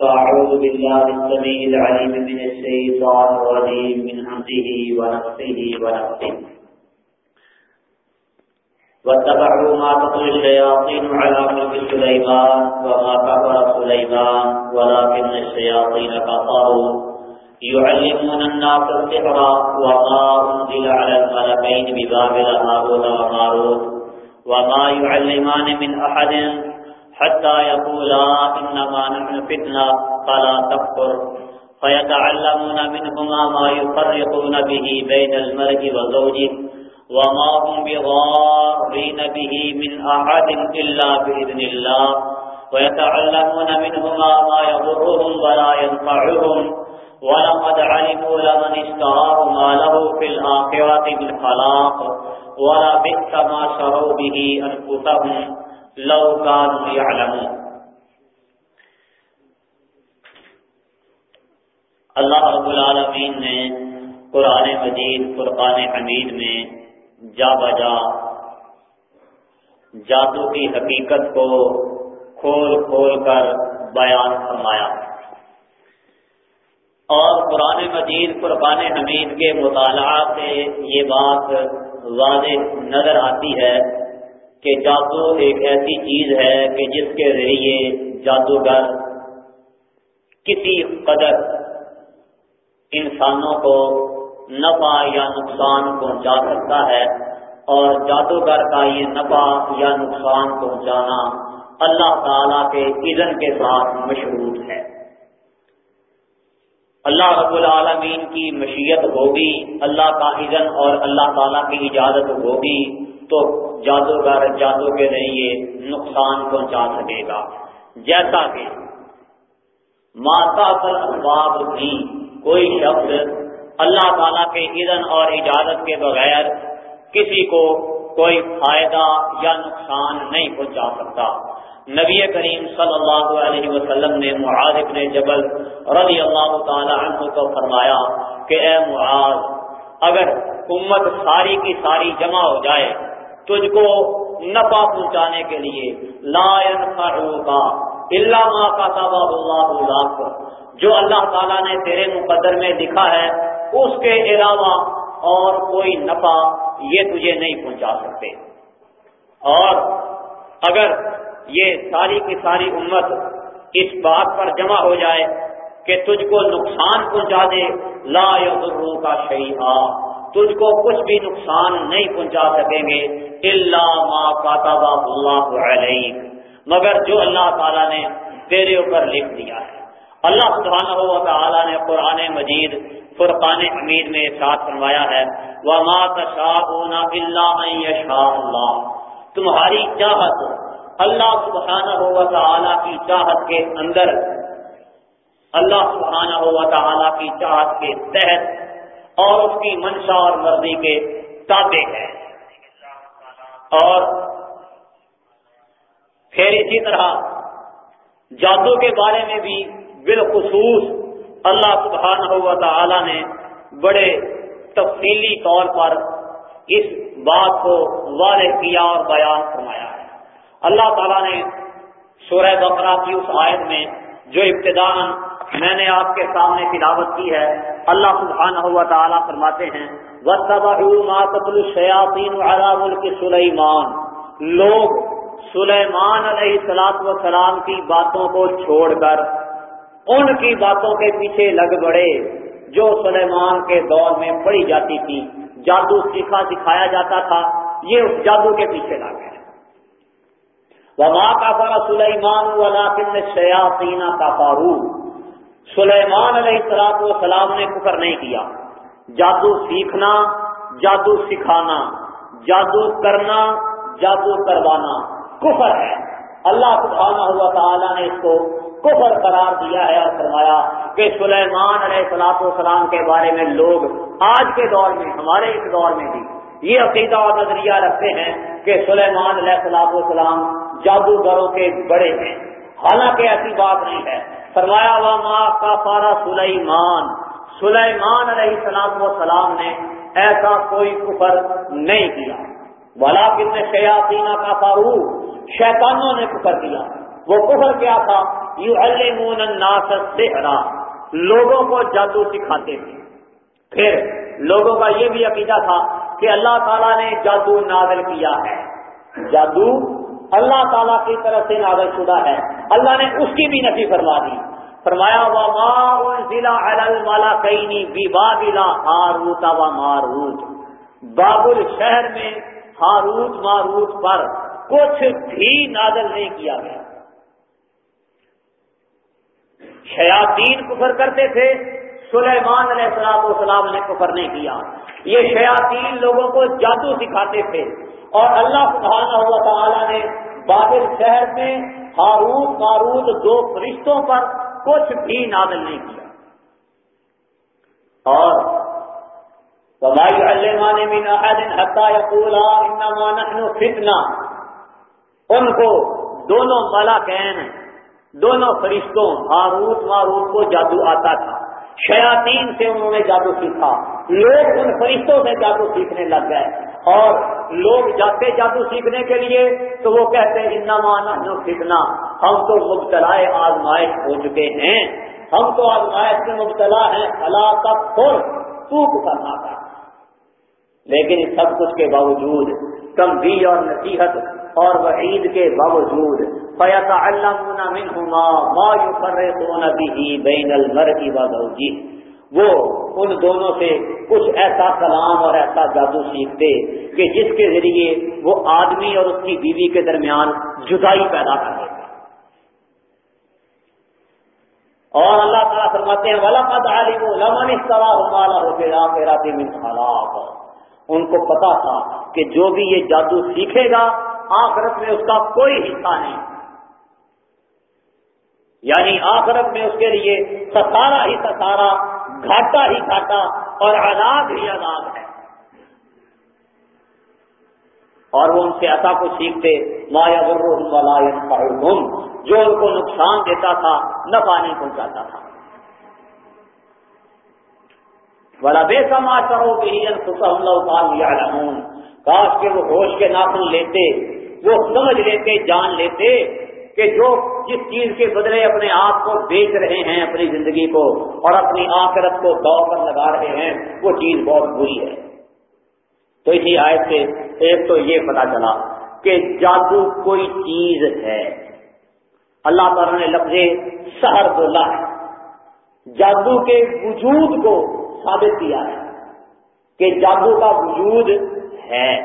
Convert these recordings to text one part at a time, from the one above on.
فأعوذ بالله السميع العليم من الشيطان الرجيم، من همزه ونفسه ونفسه واتبعوا ما تطل الشياطين على ملك سليمان وما كفر سليمان، ولكن الشياطين كفروا. يعلمون الناس السحر وما أنزل على الملكين ببابل هاروت وماروت. وما يعلمان من أحد حتى يقولا إنما نحن فتنة فلا تكفر. فيتعلمون منهما ما يفرقون به بين المرء وزوجه وما هم بغارين به من أحد إلا بإذن الله. ويتعلمون منهما ما يضرهم ولا ينفعهم. ولقد علموا لمن اشتراه ما له في الآخرة من خلاق. ولا بئس ما شروا به أنفسهم. لو كانوا يعلمون. اللہ رب العالمین نے قرآن مجید، فرقان حمید میں جا بجا جادو کی حقیقت کو کھول کھول کر بیان فرمایا۔ اور قرآن مجید قربان حمید کے مطالعہ سے یہ بات واضح نظر آتی ہے کہ جادو ایک ایسی چیز ہے کہ جس کے ذریعے جادوگر کسی قدر انسانوں کو نفع یا نقصان پہنچا سکتا ہے اور جادوگر کا یہ نفع یا نقصان پہنچانا اللہ تعالی کے اذن کے ساتھ مشروط ہے۔ اللہ رب العالمین کی مشیت ہوگی، اللہ کا اذن اور اللہ تعالیٰ کی اجازت ہوگی، تو جادوگر جادو کے ذریعے نقصان پہنچا سکے گا۔ جیسا کہ ماتا پر اسباب بھی کوئی شخص اللہ تعالیٰ کے اذن اور اجازت کے بغیر کسی کو کوئی فائدہ یا نقصان نہیں پہنچا سکتا۔ نبی کریم صلی اللہ علیہ وسلم نے معاذ ابن جبل رضی اللہ تعالی عنہ کو فرمایا کہ اے معاذ، اگر امت ساری کی ساری جمع ہو جائے تجھ کو نفع پہنچانے کے لیے، لا کا اللہ کا تابا اللہ جو اللہ تعالیٰ نے تیرے مقدر میں لکھا ہے، اس کے علاوہ اور کوئی نفع یہ تجھے نہیں پہنچا سکتے۔ اور اگر یہ ساری کی ساری امت اس بات پر جمع ہو جائے کہ تجھ کو نقصان پہنچا دے، لا یضرو کا شہیح تجھ کو کچھ بھی نقصان نہیں پہنچا سکیں گے اللہ ما کاتب اللہ علیہ مگر جو اللہ تعالیٰ نے تیرے اوپر لکھ دیا ہے۔ اللہ سبحانہ و تعالیٰ نے قرآن مجید فرقان حمید میں ساتھ فرمایا ہے، وما تشاءون الا ان یشاء اللہ تمہاری چاہت اللہ سبحانہ ہوا تعالیٰ کی چاہت کے اندر، اللہ سبحانہ ہوا تعالیٰ کی چاہت کے تحت اور اس کی منشا اور مرضی کے تابع ہے اور پھر اسی طرح جادو کے بارے میں بھی بالخصوص اللہ سبحانہ ہوا تعالیٰ نے بڑے تفصیلی طور پر اس بات کو واضح کیا اور بیان فرمایا ہے۔ اللہ تعالیٰ نے سورہ بقرہ کی اس آیت میں جو ابتدا میں نے آپ کے سامنے تلاوت کی ہے اللہ سبحانہ ہوا تعالیٰ فرماتے ہیں سلیمان لوگ سلیمان علیہ سلاط و سلام کی باتوں کو چھوڑ کر، ان کی باتوں کے پیچھے لگ بڑے جو سلیمان کے دور میں پڑی جاتی تھی۔ جادو سیکھا سکھایا جاتا تھا، یہ اس جادو کے پیچھے لگ گئے۔ وما کا فرا سلیمان ولاکن شیاطین کا فارو سلیمان علیہ السلاط والسلام نے کفر نہیں کیا۔ جادو سیکھنا، جادو سکھانا، جادو کرنا، جادو کروانا کفر ہے۔ اللہ سبحانہ ہوا تعالیٰ نے اس کو کفر قرار دیا ہے اور فرمایا کہ سلیمان علیہ السلاط والسلام کے بارے میں لوگ آج کے دور میں، ہمارے اس دور میں بھی یہ عقیدہ اور نظریہ رکھتے ہیں کہ سلیمان علیہ السلام والسلام جادوگروں کے بڑے ہیں۔ حالانکہ ایسی بات نہیں ہے۔ فرمایا ماں کا پارا سلیمان سلیمان علیہ السلام و سلام نے ایسا کوئی کفر نہیں کیا۔ بلا کتنے شیاتینہ کا فارو شیطانوں نے کفر کیا۔ وہ کفر کیا تھا؟ یو الناس السحر۔ لوگوں کو جادو سکھاتے تھے۔ پھر لوگوں کا یہ بھی عقیدہ تھا کہ اللہ تعالیٰ نے جادو نازل کیا ہے۔ جادو اللہ تعالیٰ کی طرف سے نازل شدہ ہے۔ اللہ نے اس کی بھی نفی فرما دی۔ فرمایا ضلع بابلا ہاروت و ماروت بابل شہر میں ہاروت ماروت پر کچھ بھی نازل نہیں کیا گیا۔ شیاطین کفر کرتے تھے، سلیمان علیہ السلام والسلام نے کفر نہیں کیا۔ یہ شیاطین لوگوں کو جادو سکھاتے تھے۔ اور اللہ سبحانہ ہوا تعالیٰ نے بابل شہر میں ہارود مارود دو فرشتوں پر کچھ بھی نازل نہیں کیا۔ اور بھائی اللہ فتنا ان کو دونوں ملاکین، دونوں فرشتوں ہاروت ماروت کو جادو آتا تھا۔ شیاطین سے انہوں نے جادو سیکھا۔ لوگ ان فرشتوں سے جادو سیکھنے لگ گئے۔ اور لوگ جاتے جادو سیکھنے کے لیے تو وہ کہتے ہیں مانا جو سیکھنا ہم تو مبتلا آزمائش ہو چکے ہیں۔ ہم تو آزمائش میں مبتلا ہیں۔ ہلاکت خور ٹوٹ کرنا تھا لیکن اس سب کچھ کے باوجود کمبی اور نصیحت اور وعید کے باوجود فیاتا اللہ بین المرء و وہ ان دونوں سے کچھ ایسا کلام اور ایسا جادو سیکھتے کہ جس کے ذریعے وہ آدمی اور اس کی بیوی کے درمیان جدائی پیدا کر دیتے اور اللہ تعالیٰ فرماتے ہیں والا کا لمن اس طرح ہو کے ان کو پتا تھا کہ جو بھی یہ جادو سیکھے گا، آخرت میں اس کا کوئی حصہ نہیں۔ یعنی آخرت میں اس کے لیے ستارہ ہی ستارہ گھاٹا ہی گھاٹا اور آزاد ہی آزاد ہے۔ اور وہ ان سے ایسا کچھ سیکھتے مایا برحم جو ان کو نقصان دیتا تھا، نہ پانی پہنچاتا تھا۔ بڑا بے سما کرو کہ کاش کے وہ ہوش کے ناخن لیتے، وہ سمجھ لیتے، جان لیتے کہ جو جس چیز کے بدلے اپنے آپ کو بیچ رہے ہیں، اپنی زندگی کو اور اپنی آخرت کو دو پر لگا رہے ہیں، وہ چیز بہت بری ہے۔ تو اسی آیت سے ایک تو یہ پتا چلا کہ جادو کوئی چیز ہے۔ اللہ تعالیٰ نے لفظ سہر بولا ہے۔ جادو کے وجود کو ثابت کیا ہے کہ جادو کا وجود ہے۔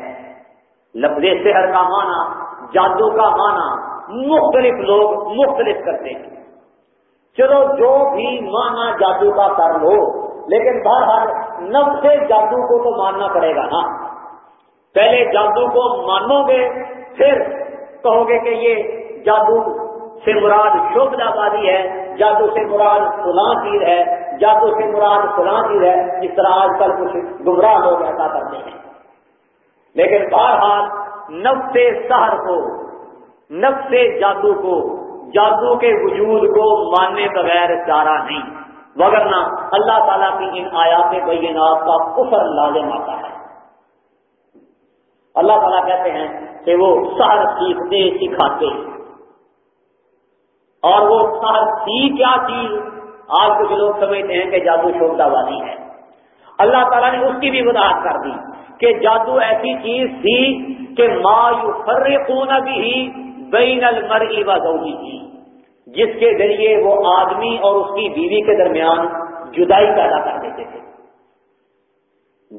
لفظ سحر کا معنی جادو کا معنی مختلف لوگ مختلف کرتے ہیں۔ چلو جو بھی مانا جادو کا کر لو لیکن بہرحال نب سے جادو کو تو ماننا پڑے گا۔ نا پہلے جادو کو مانو گے، پھر کہو گے کہ یہ جادو سے مراد شبھ آبادی ہے، جادو سے مراد فلاں چیز ہے، جادو سے مراد فلاں چیز ہے۔ جس طرح آج کل کچھ گمراہ لوگ ایسا کرتے ہیں۔ لیکن بہرحال نفس سہر کو نفس جادو کو، جادو کے وجود کو ماننے بغیر چارہ نہیں۔ وگرنہ اللہ تعالیٰ کی ان آیات بینات کا کفر لازم آتا ہے۔ اللہ تعالیٰ کہتے ہیں کہ وہ سہر سیکھتے سکھاتے اور وہ سہر سی کیا چیز؟ آج کچھ لوگ سمجھتے ہیں کہ جادو شوبدہ والی ہے۔ اللہ تعالیٰ نے اس کی بھی وضاحت کر دی کہ جادو ایسی چیز تھی کہ ما یفرقون بھی بین المرئی و زوجی جس کے ذریعے وہ آدمی اور اس کی بیوی کے درمیان جدائی پیدا کر دیتے تھے۔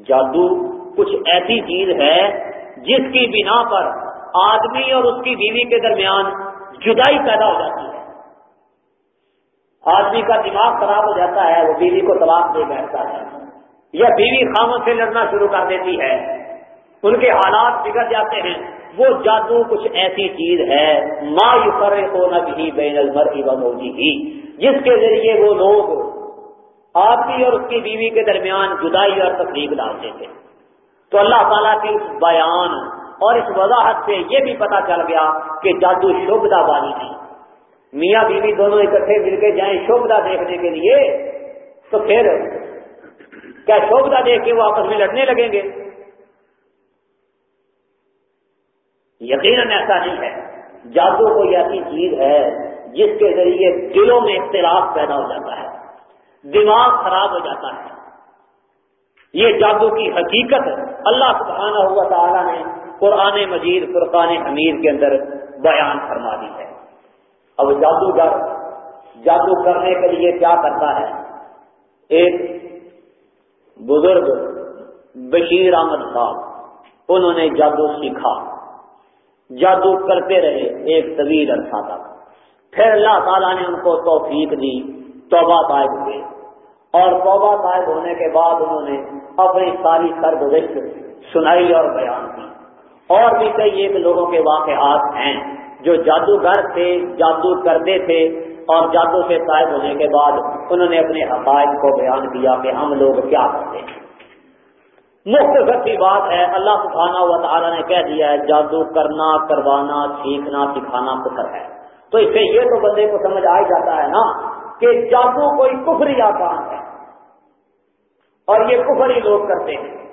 جادو کچھ ایسی چیز ہے جس کی بنا پر آدمی اور اس کی بیوی کے درمیان جدائی پیدا ہو جاتی ہے۔ آدمی کا دماغ خراب ہو جاتا ہے، وہ بیوی کو طلاق دے بیٹھتا ہے، یا بیوی خاموں سے لڑنا شروع کر دیتی ہے۔ ان کے حالات بگڑ جاتے ہیں۔ وہ جادو کچھ ایسی چیز ہے، ما یو کرے تو بھی بین المر کی ہی جس کے ذریعے وہ لوگ آدمی اور اس کی بیوی کے درمیان جدائی اور تقریب ڈالتے تھے۔ تو اللہ تعالیٰ کے اس بیان اور اس وضاحت سے یہ بھی پتا چل گیا کہ جادو شوبدہ والی نہیں میاں بیوی دونوں اکٹھے مل کے جائیں شوبدہ دیکھنے کے لیے، تو پھر کیا شوبدہ دیکھ کے وہ آپس میں لڑنے لگیں گے؟ یقیناً ایسا نہیں ہے۔ جادو کوئی ایسی چیز ہے جس کے ذریعے دلوں میں اختلاف پیدا ہو جاتا ہے، دماغ خراب ہو جاتا ہے۔ یہ جادو کی حقیقت اللہ سبحانہ ہوا تعالیٰ نے قرآن مجید قرقان حمیر کے اندر بیان فرما دی ہے۔ اب جادوگر جادو کرنے کے لیے کیا کرتا ہے؟ ایک بزرگ بشیر احمد صاحب، انہوں نے جادو سیکھا۔ جادو کرتے رہے ایک طویل عرصہ تک پھر اللہ تعالیٰ نے ان کو توفیق دی، توبہ طائب ہوئے اور توبہ طائب ہونے کے بعد انہوں نے اپنی ساری سرگزشت سنائی اور بیان کی۔ اور بھی کئی ایک لوگوں کے واقعات ہیں جو جادوگر تھے، جادو کرتے تھے اور جادو سے طائب ہونے کے بعد انہوں نے اپنے حقائق کو بیان کیا کہ ہم لوگ کیا کرتے ہیں۔ مختصر سی بات ہے۔ اللہ سبحانہ و تعالیٰ نے کہہ دیا ہے، جادو کرنا، کروانا، سیکھنا، سکھانا کفر ہے۔ تو اس سے یہ تو بندے کو سمجھ آ جاتا ہے نا کہ جادو کوئی کفری آسان ہے۔ اور یہ کفری لوگ کرتے ہیں۔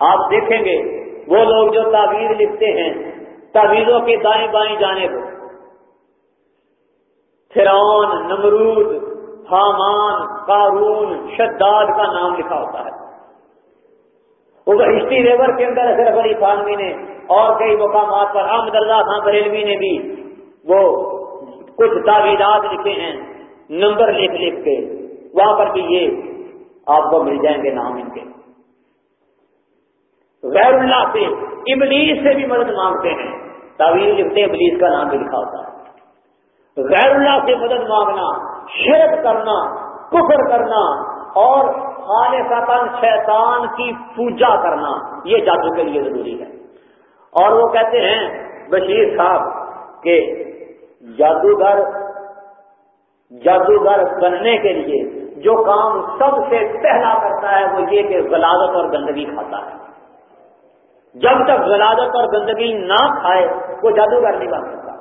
آپ دیکھیں گے، وہ لوگ جو تعویذ لکھتے ہیں، تعویذوں کے دائیں بائیں جانے کو۔ فرعون، نمرود، حامان، قارون، شداد کا نام لکھا ہوتا ہے۔ وہ ہسٹری ریور کے اندر اشرف علی خانوی نے اور کئی مقامات پر احمد اللہ خان بریلوی نے بھی وہ کچھ تعویذات لکھے ہیں، نمبر لکھ لکھ کے، وہاں پر بھی یہ آپ کو مل جائیں گے نام ان کے۔ غیر اللہ سے، ابلیس سے بھی مدد مانگتے ہیں۔ تعویل لکھتے ابلیس کا نام بھی لکھا ہوتا ہے۔ غیر اللہ سے مدد مانگنا، شرک کرنا، کفر کرنا اور خالصتاً شیطان کی پوجا کرنا، یہ جادو کے لیے ضروری ہے۔ اور وہ کہتے ہیں، بشیر صاحب، کہ جادوگر جادوگر بننے کے لیے جو کام سب سے پہلا کرتا ہے، وہ یہ کہ غلادت اور گندگی کھاتا ہے۔ جب تک غلادت اور گندگی نہ کھائے، وہ جادوگر نہیں بن سکتا۔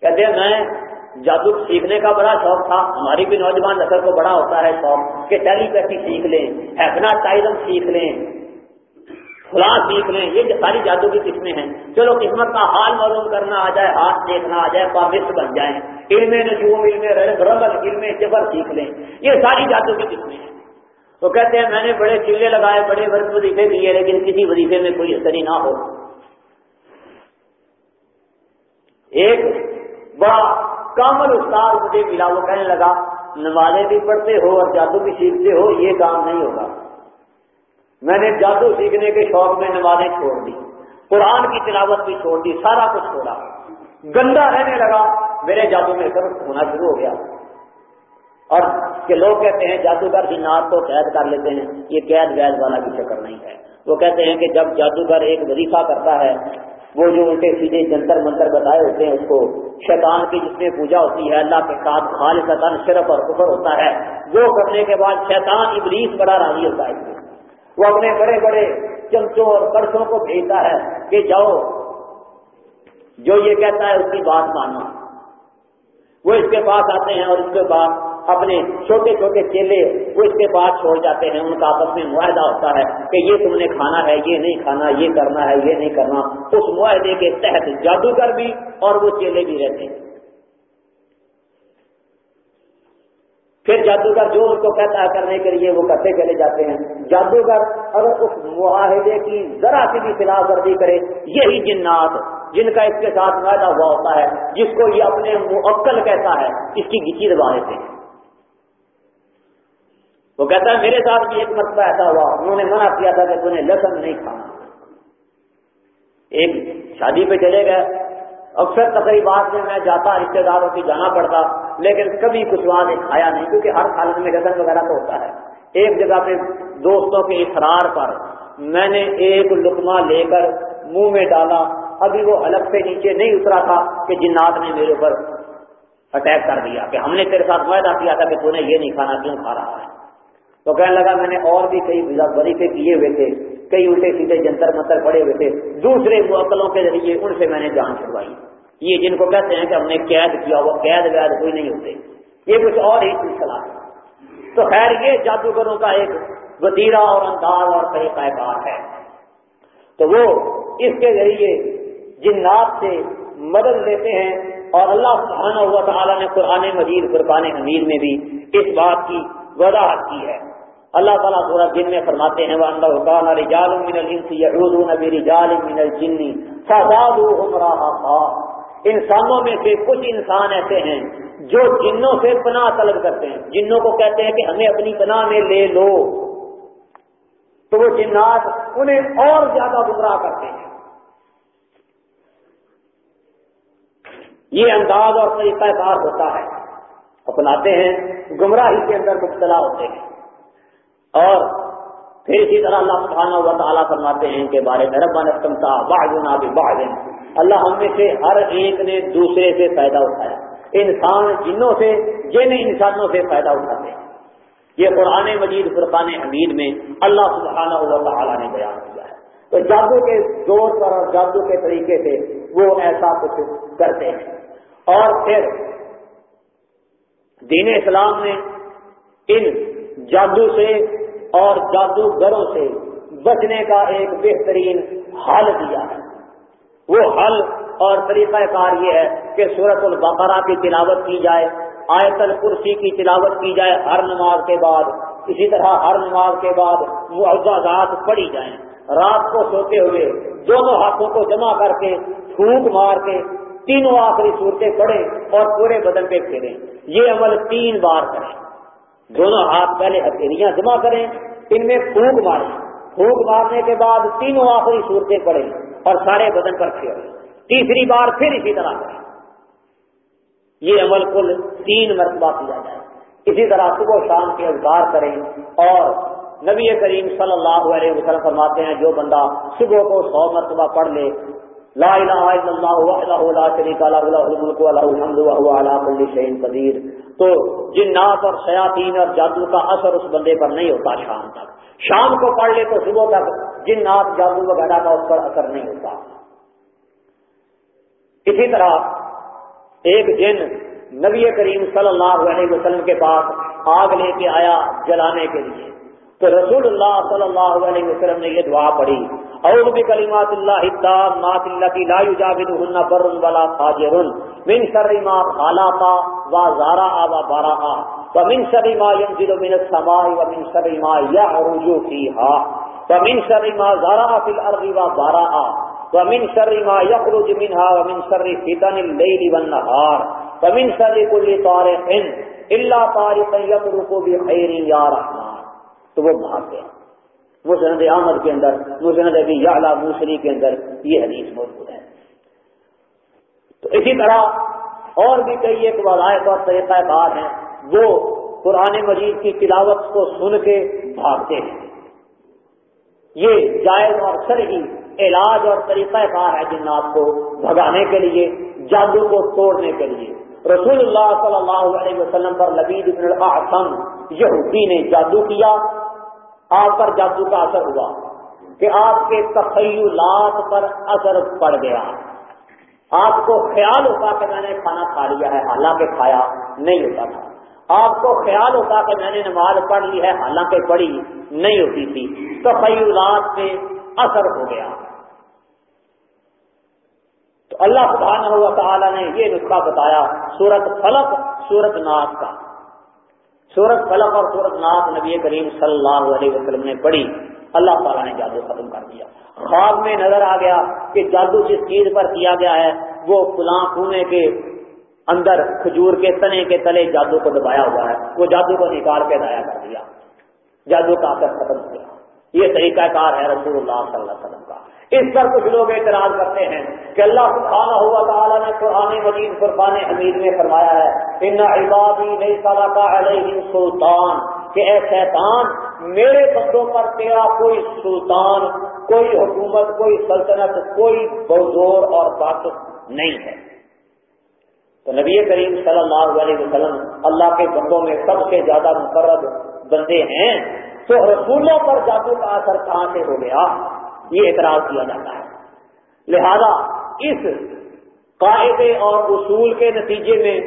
کہتے ہیں، میں جادو سیکھنے کا بڑا شوق تھا۔ ہماری بھی نوجوان نسل کو بڑا ہوتا ہے شوق کہ ٹیلی پیسی سیکھ لیں ہیپناٹائزم سیکھ لیں فلاں سیکھ لیں۔ یہ ساری جادو کی قسمیں ہیں۔ چلو قسمت کا حال معلوم کرنا آ جائے، ہاتھ دیکھنا آ جائے پابست بن جائیں۔ علم نجوم، علم رمل، علم جبر سیکھ لیں۔ یہ ساری جادو کی قسمیں ہیں۔ تو کہتے ہیں، میں نے بڑے چلے لگائے، بڑے ورک وظیفے دیے، لیکن کسی وظیفے میں کوئی اثر ہی نہ ہو۔ ایک بڑا کامل استاد مجھے ملا، وہ کہنے لگا نمازیں بھی پڑھتے ہو اور جادو بھی سیکھتے ہو، یہ کام نہیں ہوگا۔ میں نے جادو سیکھنے کے شوق میں نمازیں چھوڑ دی، قرآن کی تلاوت بھی چھوڑ دی، سارا کچھ چھوڑا۔ گندا رہنے لگا، میرے جادو میں سب ہونا شروع ہو گیا۔ اور کہ لوگ کہتے ہیں، جادوگر جنات کو قید کر لیتے ہیں، یہ قید وید والا بھی چکر نہیں ہے۔ وہ کہتے ہیں کہ جب جادوگر ایک وظیفہ کرتا ہے، وہ جو ان کے سیدھے جنتر منتر بتائے ہوتے ہیں، اس کو شیطان کی جس میں پوجا ہوتی ہے، اللہ کے ساتھ خالص شرف اور کفر ہوتا ہے۔ وہ کرنے کے بعد شیطان ابلیس بڑا راضی ہوتا ہے۔ وہ اپنے بڑے بڑے چمچوں اور پرسوں کو بھیجتا ہے کہ جاؤ، جو یہ کہتا ہے اس کی بات ماننا وہ اس کے پاس آتے ہیں اور اس کے بعد اپنے چھوٹے چھوٹے چیلے وہ اس کے پاس چھوڑ جاتے ہیں، ان کا آپس میں معاہدہ ہوتا ہے کہ یہ تم نے کھانا ہے، یہ نہیں کھانا، یہ کرنا ہے، یہ نہیں کرنا۔ اس معاہدے کے تحت جادوگر بھی اور وہ چیلے بھی رہتے ہیں۔ پھر جادوگر جو ان کو کہتا ہے کرنے کے لیے، وہ کرتے چلے جاتے ہیں۔ جادوگر اگر اس معاہدے کی ذرا سی بھی خلاف ورزی کرے، یہی جنات جن کا اس کے ساتھ معاہدہ ہوا ہوتا ہے، جس کو یہ اپنے عقل کہتا ہے، اس کی گچی دبا دیتے ہیں۔ وہ کہتا ہے میرے ساتھ بھی ایک مرتبہ ایسا ہوا، انہوں نے منع کیا تھا کہ تمہیں لسن نہیں کھانا ایک شادی پہ چلے گئے۔ اکثر تقریبات میں میں جاتا رشتے داروں کی جانا پڑتا، لیکن کبھی کچھ وہاں نے کھایا نہیں، کیونکہ ہر حالت میں لسن وغیرہ تو ہوتا ہے۔ ایک جگہ پہ دوستوں کے اصرار پر میں نے ایک لکما لے کر منہ میں ڈالا۔ ابھی وہ الگ سے نیچے نہیں اترا تھا کہ جنات نے میرے اوپر اٹیک کر دیا کہ ہم نے تیرے ساتھ معاہدہ کیا تھا کہ تو نے یہ نہیں کھانا، کیوں کھا رہا ہے؟ تو کہنے لگا، میں نے اور بھی کئی وظیفے کیے ہوئے تھے، کئی الٹے سیدھے جنتر منتر پڑے ہوئے تھے، دوسرے معقلوں کے ذریعے ان سے میں نے جان چھڑوائی۔ یہ جن کو کہتے ہیں کہ ہم نے قید کیا، وہ قید وید کوئی نہیں ہوتے۔ یہ کچھ اور ہی سلسلہ ہے۔ تو خیر، یہ جادوگروں کا ایک وزیرہ اور انداز اور طریقہ کار ہے۔ تو وہ اس کے ذریعے جنات سے مدد لیتے ہیں اور اللہ سبحانہ ہوا تعالیٰ نے قرآن مجید قربان حمید میں بھی اس بات کی وضاحت کی ہے۔ اللہ تعالیٰ سورہ جن میں فرماتے ہیں وہ اللہ حکام رجال من الانس یعودون برجال من الجن فزادوهم انسانوں میں سے کچھ انسان ایسے ہیں جو جنوں سے پناہ طلب کرتے ہیں۔ جنوں کو کہتے ہیں کہ ہمیں اپنی پناہ میں لے لو۔ تو وہ جنات انہیں اور زیادہ گمراہ کرتے ہیں۔ یہ انداز اور طریقہ کار ہوتا ہے۔ اپناتے ہیں، گمراہی کے اندر مبتلا ہوتے ہیں۔ اور پھر اسی طرح اللہ سبحانہ و تعالیٰ فرماتے ہیں کہ بارے میں ربا نسمتا باغنا بھی باغ اللہ ہم میں سے ہر ایک نے دوسرے سے فائدہ اٹھایا۔ انسان جنوں سے، جن انسانوں سے فائدہ اٹھاتے ہیں۔ یہ قرآن مجید، فرقان حمید میں اللہ سبحانہ و تعالیٰ نے بیان کیا ہے۔ تو جادو کے زور پر اور جادو کے طریقے سے وہ ایسا کچھ کرتے ہیں۔ اور پھر دین اسلام نے ان جادو سے اور جادوگروں سے بچنے کا ایک بہترین حل دیا ہے۔ وہ حل اور طریقہ کار یہ ہے کہ سورت البقرہ کی تلاوت کی جائے، آیت الکرسی کی تلاوت کی جائے ہر نماز کے بعد، اسی طرح ہر نماز کے بعد معذات پڑھی جائیں۔ رات کو سوتے ہوئے دونوں ہاتھوں کو جمع کر کے پھونک مار کے تینوں آخری صورتیں پڑھیں اور پورے بدن پہ پھیریں۔ یہ عمل تین بار کریں۔ دونوں ہاتھ پہلے ہتھیلیاں جمع کریں، ان میں پھونک ماریں۔ پھونک مارنے کے بعد تینوں آخری صورتیں پڑھیں اور سارے بدن پر پھیریں۔ تیسری بار پھر اسی طرح کریں۔ یہ عمل کل تین مرتبہ کیا جائے۔ اسی طرح صبح شام کے اظہار کریں اور نبی کریم صلی اللہ علیہ وسلم فرماتے ہیں، جو بندہ صبح کو سو مرتبہ پڑھ لے لا الہ الا اللہ وحدہ لا شریک له له الملك وله الحمد وهو على كل شيء قدیر۔ تو جنات اور شیاطین اور جادو کا اثر اس بندے پر نہیں ہوتا شام تک۔ شام کو پڑھ لے تو صبح تک جنات، جادو وغیرہ کا اس پر اثر نہیں ہوتا۔ اسی طرح ایک جن نبی کریم صلی اللہ علیہ وسلم کے پاس آگ لے کے آیا جلانے کے لیے۔ تو رسول اللہ صلی اللہ علیہ وسلم نے یہ دعا پڑھی۔ اور بھی کلیمات اللہ التامات التي لا يجاوزهن بر ولا فاجر من شر ما خلق وزرع وبرع ومن شر ما ينزل من السماء ومن شر ما يعرج فيها ومن شر ما زرع في الارض وبرع ومن شر ما يخرج منها ومن شر فتن الليل والنهار ومن شر كل طارق الا طارق يطرق بخير يا رحمن تو وہ بھاگ گیا۔ مسند احمد کے اندر مسند ابی یا موسری کے اندر یہ حدیث موجود ہے۔ تو اسی طرح اور بھی کئی ایک وظائف اور طریقہ کار ہیں، وہ قرآن مجید کی تلاوت کو سن کے بھاگتے ہیں۔ یہ جائز اور صحیح علاج اور طریقہ کار ہے جنات کو بھگانے کے لیے، جادو کو توڑنے کے لیے۔ رسول اللہ صلی اللہ علیہ وسلم پر لبید بن الاعصم یہودی نے جادو کیا۔ آپ پر جادو کا اثر ہوا کہ آپ کے تخیلات پر اثر پڑ گیا۔ آپ کو خیال ہوتا کہ میں نے کھانا کھا لیا ہے، حالانکہ کھایا نہیں ہوتا تھا۔ آپ کو خیال ہوتا کہ میں نے نماز پڑھ لی ہے، حالانکہ پڑھی نہیں ہوتی تھی۔ تخیلات پہ اثر ہو گیا۔ تو اللہ سبحانہ ہوا تعالیٰ نے یہ نسخہ بتایا، سورت فلق، سورت ناس کا۔ سورت فلق اور سورت ناز نبی کریم صلی اللہ علیہ وسلم نے پڑھی، اللہ تعالیٰ نے جادو ختم کر دیا۔ خواب میں نظر آ گیا کہ جادو جس چیز پر کیا گیا ہے، وہ فلاں کونے کے اندر کھجور کے تنے کے تلے جادو کو دبایا ہوا ہے۔ وہ جادو کو نکال کے دایا کر دیا۔ جادو کا اثر ختم کیا یہ طریقہ کار ہے رسول اللہ صلی اللہ علیہ وسلم کا۔ اس پر کچھ لوگ اعتراض کرتے ہیں کہ اللہ سبحانہ ہوا تعالیٰ نے قرآن مجید فرقان حمید میں فرمایا ہے، ان عبادی نہیں سالہ کا علیہ سلطان کہ اے شیطان، میرے بندوں پر تیرا کوئی سلطان، کوئی حکومت، کوئی سلطنت، کوئی بزور اور طاقت نہیں ہے۔ تو نبی کریم صلی اللہ علیہ وسلم اللہ کے بندوں میں سب سے زیادہ مقرر بندے ہیں۔ تو رسولوں پر جادو کا اثر کہاں سے ہو گیا؟ یہ اعتراض کیا جاتا ہے۔ لہذا اس قاعدے اور اصول کے نتیجے میں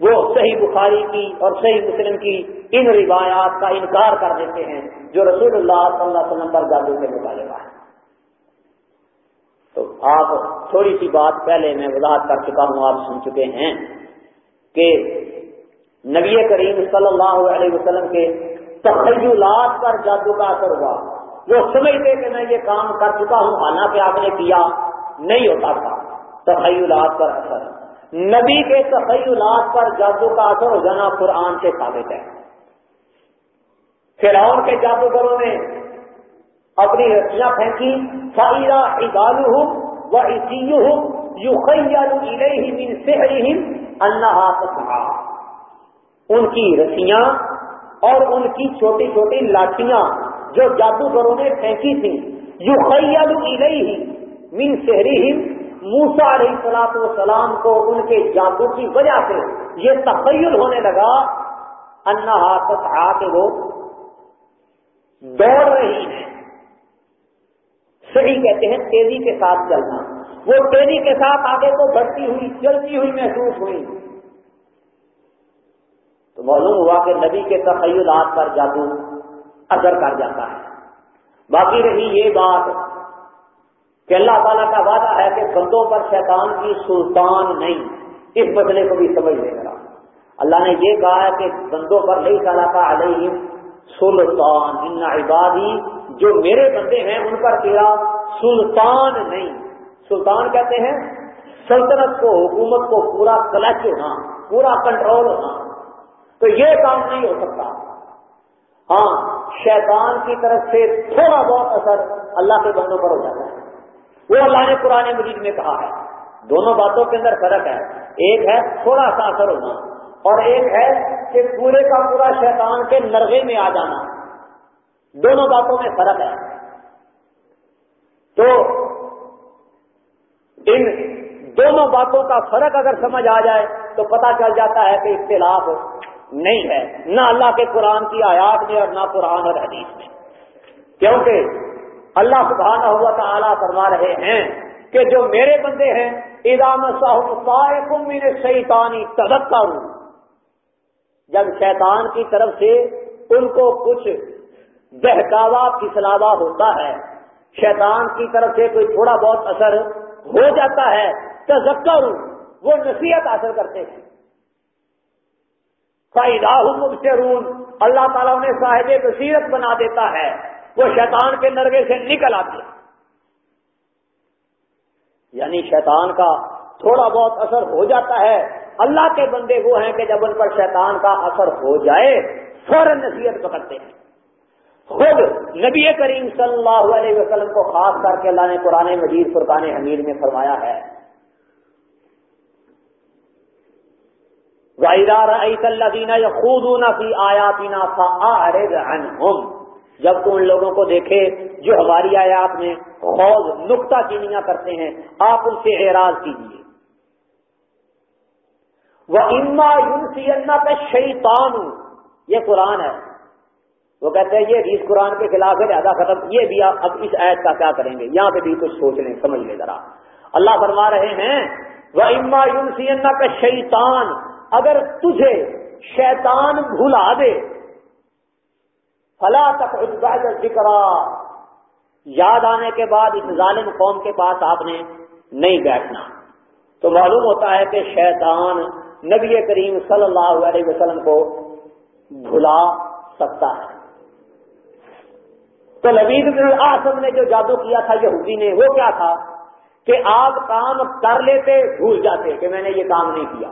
وہ صحیح بخاری کی اور صحیح مسلم کی ان روایات کا انکار کر دیتے ہیں جو رسول اللہ صلی اللہ علیہ وسلم پر جادو کے مطالبہ ہے تو آپ تھوڑی سی بات پہلے میں وضاحت کر چکا ہوں، آپ سن چکے ہیں کہ نبی کریم صلی اللہ علیہ وسلم کے تخیلات پر جادو کا اثر ہوا۔ وہ سمجھتے کہ میں یہ کام کر چکا ہوں، حالانکہ آپ نے کیا، نہیں ہوتا تھا تخیلات پر اثر۔ نبی کے تخیلات پر جادو کا اثر ہو جانا قرآن سے ثابت ہے۔ فرعون کے جادوگروں نے اپنی رسیاں پھینکی فائرہ ادالو ہوں وہ اسی ہوں یو خی من اللہ ان کی رسیاں اور ان کی چھوٹی چھوٹی لاٹیاں جو جادوگروں نے پھینکی تھی یو خی من سہری موسا علیہ سلاط وسلام کو ان کے جادو کی وجہ سے یہ تخیل ہونے لگا. انا حاصل آ کے وہ دوڑ رہی ہے صحیح کہتے ہیں تیزی کے ساتھ چلنا. وہ تیزی کے ساتھ آگے کو بڑھتی ہوئی، چلتی ہوئی محسوس ہوئی. تو معلوم ہوا کہ نبی کے تخیلات پر جادو اثر کر جاتا ہے۔ باقی رہی یہ بات کہ اللہ تعالیٰ کا وعدہ ہے کہ بندوں پر شیطان کی سلطان نہیں۔ اس مسئلے کو بھی سمجھ لے گا اللہ نے یہ کہا ہے کہ بندوں پر نہیں تعالیٰ کا علیہ سلطان۔ ان عبادی جو میرے بندے ہیں، ان پر تیرا سلطان نہیں۔ سلطان کہتے ہیں سلطنت کو، حکومت کو پورا کلچ ہونا، پورا کنٹرول ہونا۔ تو یہ کام نہیں ہو سکتا۔ ہاں شیطان کی طرف سے تھوڑا بہت اثر اللہ کے بندوں پر ہو جاتا ہے۔ وہ اللہ نے پرانے مجید میں کہا ہے۔ دونوں باتوں کے اندر فرق ہے۔ ایک ہے تھوڑا سا اثر ہونا، اور ایک ہے کہ پورے کا پورا شیطان کے نرغے میں آ جانا۔ دونوں باتوں میں فرق ہے۔ تو ان دونوں باتوں کا فرق اگر سمجھ آ جائے تو پتہ چل جاتا ہے کہ اختلاف نہیں ہے. نہ اللہ کے قرآن کی آیات میں اور نہ قرآن اور حدیث میں. کیونکہ اللہ سبحانہ ہوا تعالیٰ فرما رہے ہیں کہ جو میرے بندے ہیں ادام صاحب شیطانی تدکتا ہوں جب شیطان کی طرف سے ان کو کچھ بہکاوا، پھسلاوا ہوتا ہے، شیطان کی طرف سے کوئی تھوڑا بہت اثر ہو جاتا ہے تذکر وہ نصیحت حاصل کرتے ہیں۔ فائدہ مبصرون۔ اللہ تعالیٰ انہیں صاحب بصیرت بنا دیتا ہے۔ وہ شیطان کے نرگے سے نکل آتی ہے۔ یعنی شیطان کا تھوڑا بہت اثر ہو جاتا ہے۔ اللہ کے بندے وہ ہیں کہ جب ان پر شیطان کا اثر ہو جائے، فوراً نصیحت پکڑتے ہیں۔ خود نبی کریم صلی اللہ علیہ وسلم کو خاص کر کے اللہ نے قرآن مجید، فرقان حمید میں فرمایا ہے۔ خود آیا پینا جب تو ان لوگوں کو دیکھے جو ہماری آیات میں خوض، نقطہ چینیاں کرتے ہیں، آپ ان سے اعراض کیجیے وہ اما یونسی کا شیطان یہ قرآن ہے۔ وہ کہتے ہیں، یہ ریس قرآن کے خلاف ہے، لہٰذا ختم۔ یہ بھی آپ اب اس عید کا کیا کریں گے؟ یہاں پہ بھی کچھ سوچ لیں، سمجھ لیں ذرا۔ اللہ فرما رہے ہیں وہ اما یونسی کا شیطان اگر تجھے شیطان بھلا دے، فلا تک ذکر یاد آنے کے بعد، اس ظالم قوم کے پاس آپ نے نہیں بیٹھنا۔ تو معلوم ہوتا ہے کہ شیطان نبی کریم صلی اللہ علیہ وسلم کو بھلا سکتا ہے۔ تو لبید بن العاصم نے جو جادو کیا تھا یہودی نے، وہ کیا تھا کہ آپ کام کر لیتے، بھول جاتے کہ میں نے یہ کام نہیں کیا۔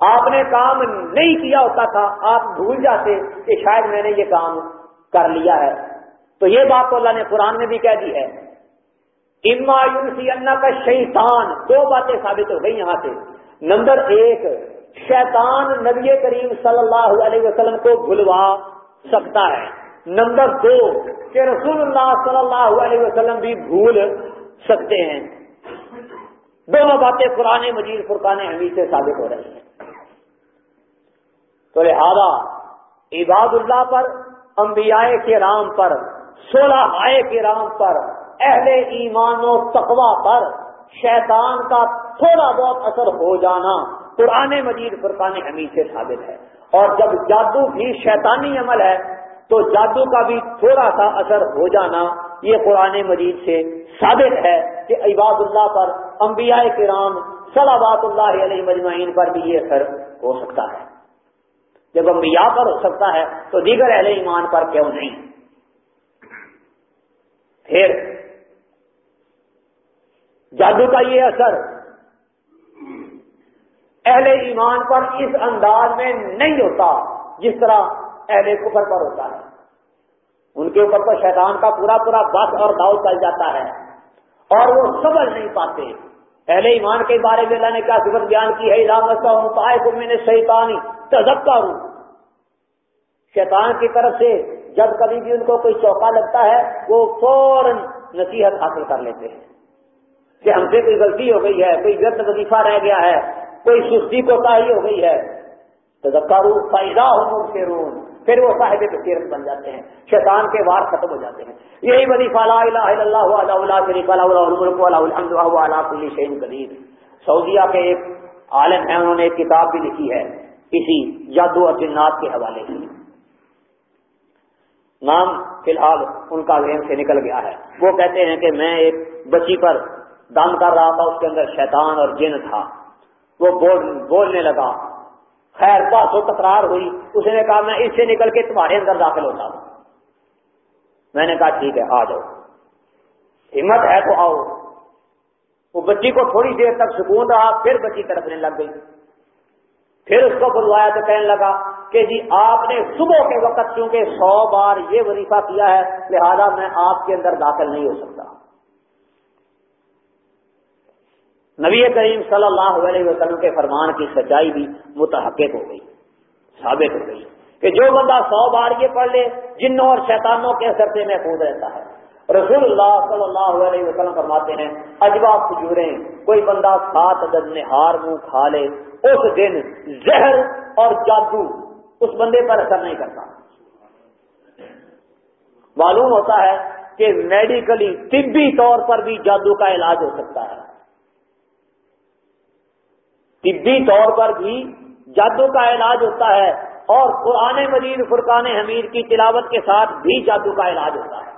آپ نے کام نہیں کیا ہوتا تھا، آپ بھول جاتے کہ شاید میں نے یہ کام کر لیا ہے۔ تو یہ بات تو اللہ نے قرآن میں بھی کہہ دی ہے۔ اما یونسی اللہ کا شیطان دو باتیں ثابت ہو گئی یہاں سے۔ نمبر ایک، شیطان نبی کریم صلی اللہ علیہ وسلم کو بھلوا سکتا ہے۔ نمبر دو، کہ رسول اللہ صلی اللہ علیہ وسلم بھی بھول سکتے ہیں۔ دونوں باتیں قرآن مجید فرقان حمید سے ثابت ہو رہی ہیں۔ تو لہذا عباد اللہ پر، انبیاء کے رام پر سولہ آئے کے رام پر، اہل ایمان و تقوا پر شیطان کا تھوڑا بہت اثر ہو جانا قرآن مجید فرقان حمید سے ثابت ہے۔ اور جب جادو بھی شیطانی عمل ہے، تو جادو کا بھی تھوڑا سا اثر ہو جانا یہ قرآن مجید سے ثابت ہے کہ عباد اللہ پر، انبیاء کرام صلابات اللہ علیہ مجمعین پر بھی یہ اثر ہو سکتا ہے۔ جب انبیاء پر ہو سکتا ہے تو دیگر اہل ایمان پر کیوں نہیں؟ پھر جادو کا یہ اثر اہل ایمان پر اس انداز میں نہیں ہوتا جس طرح اہل کفر پر ہوتا ہے۔ ان کے اوپر تو شیطان کا پورا پورا بس اور داؤ چل جاتا ہے اور وہ سمجھ نہیں پاتے۔ اہل ایمان کے بارے میں اللہ نے کیا صفت بیان کی ہے؟ پائے کو میں نے شیطانی تذکا ہوں شیطان کی طرف سے جب کبھی بھی ان کو کوئی چوکا لگتا ہے، وہ فوراً نصیحت حاصل کر لیتے ہیں کہ ہم سے کوئی غلطی ہو گئی ہے، کوئی غلط وظیفہ رہ گیا ہے، کوئی سستی کو ہو گئی ہے۔ تو فائدہ ہو سے رون پھر وہ صاحب بصیرت بن جاتے ہیں۔ شیطان کے وار ختم ہو جاتے ہیں۔ یہی بنی فلا الہ الا اللہ اللہ شریف قدیر۔ سعودیہ کے ایک عالم ہیں، انہوں نے ایک کتاب بھی لکھی ہے۔ کسی جادو اور جنات کے حوالے سے۔ نام فی الحال ان کا ذہن سے نکل گیا ہے۔ وہ کہتے ہیں کہ میں ایک بچی پر دم کر رہا تھا، اس کے اندر شیطان اور جن تھا۔ وہ بولنے لگا۔ خیر، بات و تکرار ہوئی۔ اس نے کہا، میں اس سے نکل کے تمہارے اندر داخل ہوتا ہوں۔ میں نے کہا، ٹھیک ہے، آ جاؤ۔ ہمت ہے تو آؤ۔ وہ بچی کو تھوڑی دیر تک سکون رہا، پھر بچی تڑپنے لگ گئی۔ پھر اس کو بلوایا تو کہنے لگا کہ جی آپ نے صبح کے وقت کیونکہ سو بار یہ وظیفہ کیا ہے، لہذا میں آپ کے اندر داخل نہیں ہو سکتا۔ نبی کریم صلی اللہ علیہ وسلم کے فرمان کی سچائی بھی متحقق ہو گئی، ثابت ہو گئی کہ جو بندہ سو بار یہ پڑھ لے، جنوں اور شیطانوں کے اثر سے محفوظ رہتا ہے۔ رسول اللہ صلی اللہ علیہ وسلم فرماتے ہیں، اجوا کھجوریں، کوئی بندہ سات عدد ہار منہ کھا لے، اس دن زہر اور جادو اس بندے پر اثر نہیں کرتا۔ معلوم ہوتا ہے کہ میڈیکلی طبی طور پر بھی جادو کا علاج ہو سکتا ہے۔ طبی طور پر بھی جادو کا علاج ہوتا ہے اور قرآن مجید فرقان حمید کی تلاوت کے ساتھ بھی جادو کا علاج ہوتا ہے۔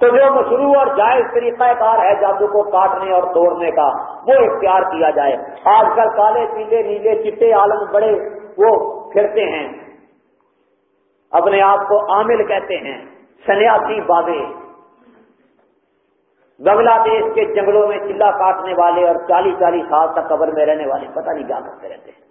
تو جو مشروع اور جائز طریقہ کار ہے جادو کو کاٹنے اور توڑنے کا، وہ اختیار کیا جائے۔ آج کل کالے پیلے نیلے چٹے، عالم بڑے وہ پھرتے ہیں۔ اپنے آپ کو عامل کہتے ہیں۔ سنیاسی بابے بنگلہ دیش کے جنگلوں میں چلا کاٹنے والے اور چالیس چالیس سال تک قبر میں رہنے والے پتہ نہیں کیا کرتے رہتے ہیں۔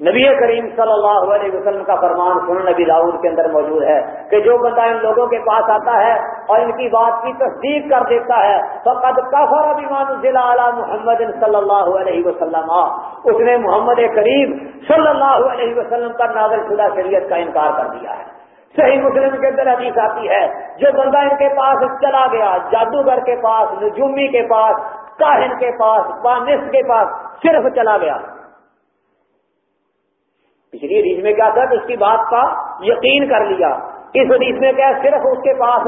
نبی کریم صلی اللہ علیہ وسلم کا فرمان سن نبی راؤد کے اندر موجود ہے کہ جو بندہ ان لوگوں کے پاس آتا ہے اور ان کی بات کی تصدیق کر دیتا ہے تو قد کافر ابھی ضلع اعلیٰ محمد صلی اللہ علیہ وسلم۔ اس نے محمد کریم صلی اللہ علیہ وسلم پر نازل شدہ شریعت کا انکار کر دیا ہے۔ صحیح مسلم کے اندر حدیث آتی ہے، جو بندہ ان کے پاس چلا گیا، جادوگر کے پاس، نجومی کے پاس، کاہن کے پاس پانس کے پاس، صرف چلا گیا۔ پچھلی حدیث میں کیا تھا کہ اس کی بات کا یقین کر لیا۔ اس حدیث میں کیا صرف اس کے پاس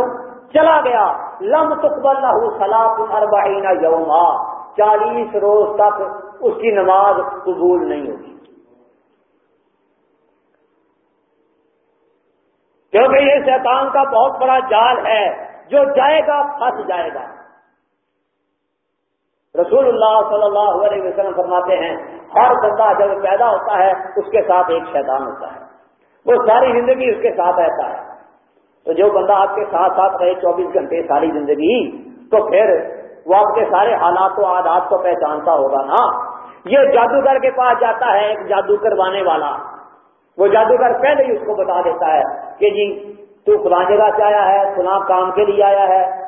چلا گیا۔ لم تقبل له صلاح یوما۔ چالیس روز تک اس کی نماز قبول نہیں ہوگی کیونکہ یہ شیطان کا بہت بڑا جال ہے۔ جو جائے گا، پھنس جائے گا۔ رسول اللہ صلی اللہ علیہ وسلم فرماتے ہیں، ہر بندہ جب پیدا ہوتا ہے، اس کے ساتھ ایک شیطان ہوتا ہے۔ وہ ساری زندگی اس کے ساتھ رہتا ہے۔ تو جو بندہ آپ کے ساتھ ساتھ رہے چوبیس گھنٹے ساری زندگی، تو پھر وہ آپ کے سارے حالات و عادات کو پہچانتا ہوگا نا۔ یہ جادوگر کے پاس جاتا ہے ایک جادو کروانے والا۔ وہ جادوگر پہلے ہی اس کو بتا دیتا ہے کہ جی تو فلاں جگہ سے آیا ہے، فلاں کام کے لیے آیا ہے۔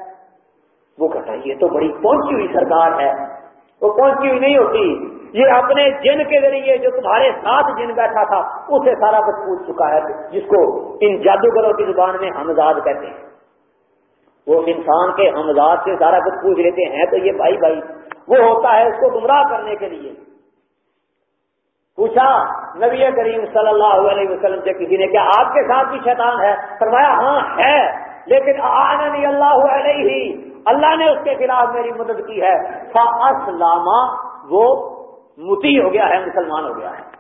وہ کہتا ہے، یہ تو بڑی پہنچی ہوئی سرکار ہے، وہ پہنچی ہوئی نہیں ہوتی۔ یہ اپنے جن کے ذریعے جو تمہارے ساتھ جن بیٹھا تھا، اسے سارا کچھ پوچھ چکا ہے، جس کو ان جادوگروں کی زبان میں ہمزاد کہتے ہیں۔ وہ انسان کے ہمزاد سے سارا کچھ پوچھ لیتے ہیں، تو یہ بھائی بھائی، وہ ہوتا ہے اس کو گمراہ کرنے کے لیے۔ پوچھا، نبی کریم صلی اللہ علیہ وسلم سے کسی نے کیا آپ کے ساتھ بھی شیطان ہے؟ فرمایا ہاں ہے، لیکن آننی اللہ علیہ اللہ نے اس کے خلاف میری مدد کی ہے۔ فاسلامہ وہ متی ہو گیا ہے، مسلمان ہو گیا ہے۔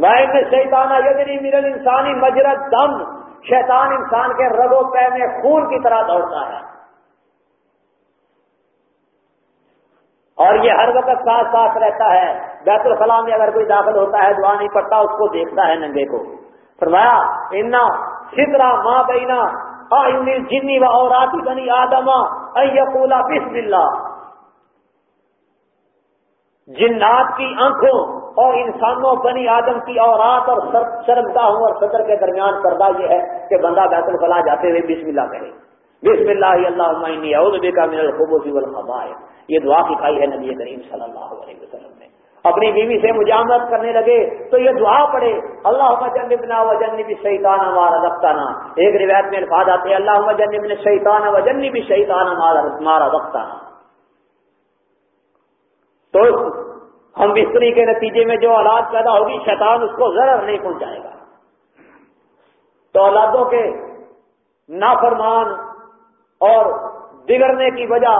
میں شیطانہ یدنی میرل انسانی مجرت، دم۔ شیطان انسان کے رگو پہ میں خون کی طرح دوڑتا ہے۔ اور یہ ہر وقت ساتھ ساتھ رہتا ہے۔ بیت الخلاء میں اگر کوئی داخل ہوتا ہے، دعا نہیں پڑتا اس کو دیکھتا ہے ننگے کو۔ فرمایا، انا سترا ماں بینا جنی و اور بنی آدما ایقولا بسم اللہ۔ جنات کی آنکھوں اور انسانوں بنی آدم کی اورات اور شرمگاہوں اور صدر کے درمیان پردہ یہ ہے کہ بندہ بیت الخلاء جاتے ہوئے بسم اللہ کرے بسم اللہ اللہ اعوذ بک من الخبث والخبائث۔ یہ دعا سکھائی ہے نبی کریم صلی اللہ علیہ وسلم نے۔ اپنی بیوی سے مجامت کرنے لگے تو یہ دعا پڑے اللہ جنبنا و جنب شیطان ہمارا رفتانہ ایک روایت میں الفاظ آتے ہیں اللہ جنب شیطان و جنب شیطان ہمارا رفتانہ تو ہم بستری کے نتیجے میں جو اولاد پیدا ہوگی، شیطان اس کو ضرر نہیں پہنچائے گا۔ تو اولادوں کے نافرمان اور بگڑنے کی وجہ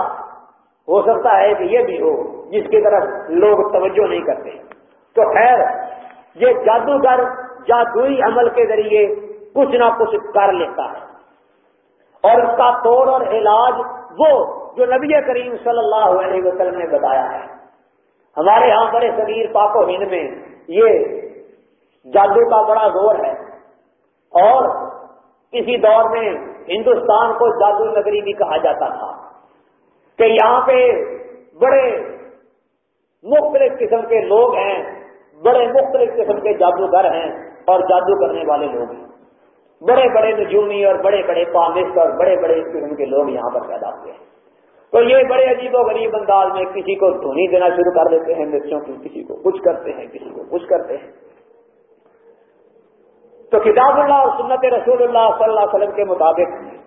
ہو سکتا ہے کہ یہ بھی ہو۔ جس کی طرف لوگ توجہ نہیں کرتے۔ تو خیر، یہ جادوگر جادوئی عمل کے ذریعے کچھ نہ کچھ کر لیتا ہے۔ اور اس کا توڑ اور علاج وہ جو نبی کریم صلی اللہ علیہ وسلم نے بتایا ہے۔ ہمارے ہاں بڑے شریر پاک و ہند میں یہ جادو کا بڑا زور ہے۔ اور کسی دور میں ہندوستان کو جادو نگری بھی کہا جاتا تھا کہ یہاں پہ بڑے مختلف قسم کے لوگ ہیں، بڑے مختلف قسم کے جادوگر ہیں اور جادو کرنے والے لوگ ہیں۔ بڑے بڑے نجومی اور بڑے بڑے پامسٹ اور بڑے بڑے قسم کے لوگ یہاں پر پیدا ہوئے ہیں۔ تو یہ بڑے عجیب و غریب انداز میں کسی کو دھونی دینا شروع کر دیتے ہیں، مرچوں کی، کسی کو کچھ کرتے ہیں، کسی کو کچھ کرتے ہیں۔ تو کتاب اللہ اور سنت رسول اللہ صلی اللہ علیہ وسلم کے مطابق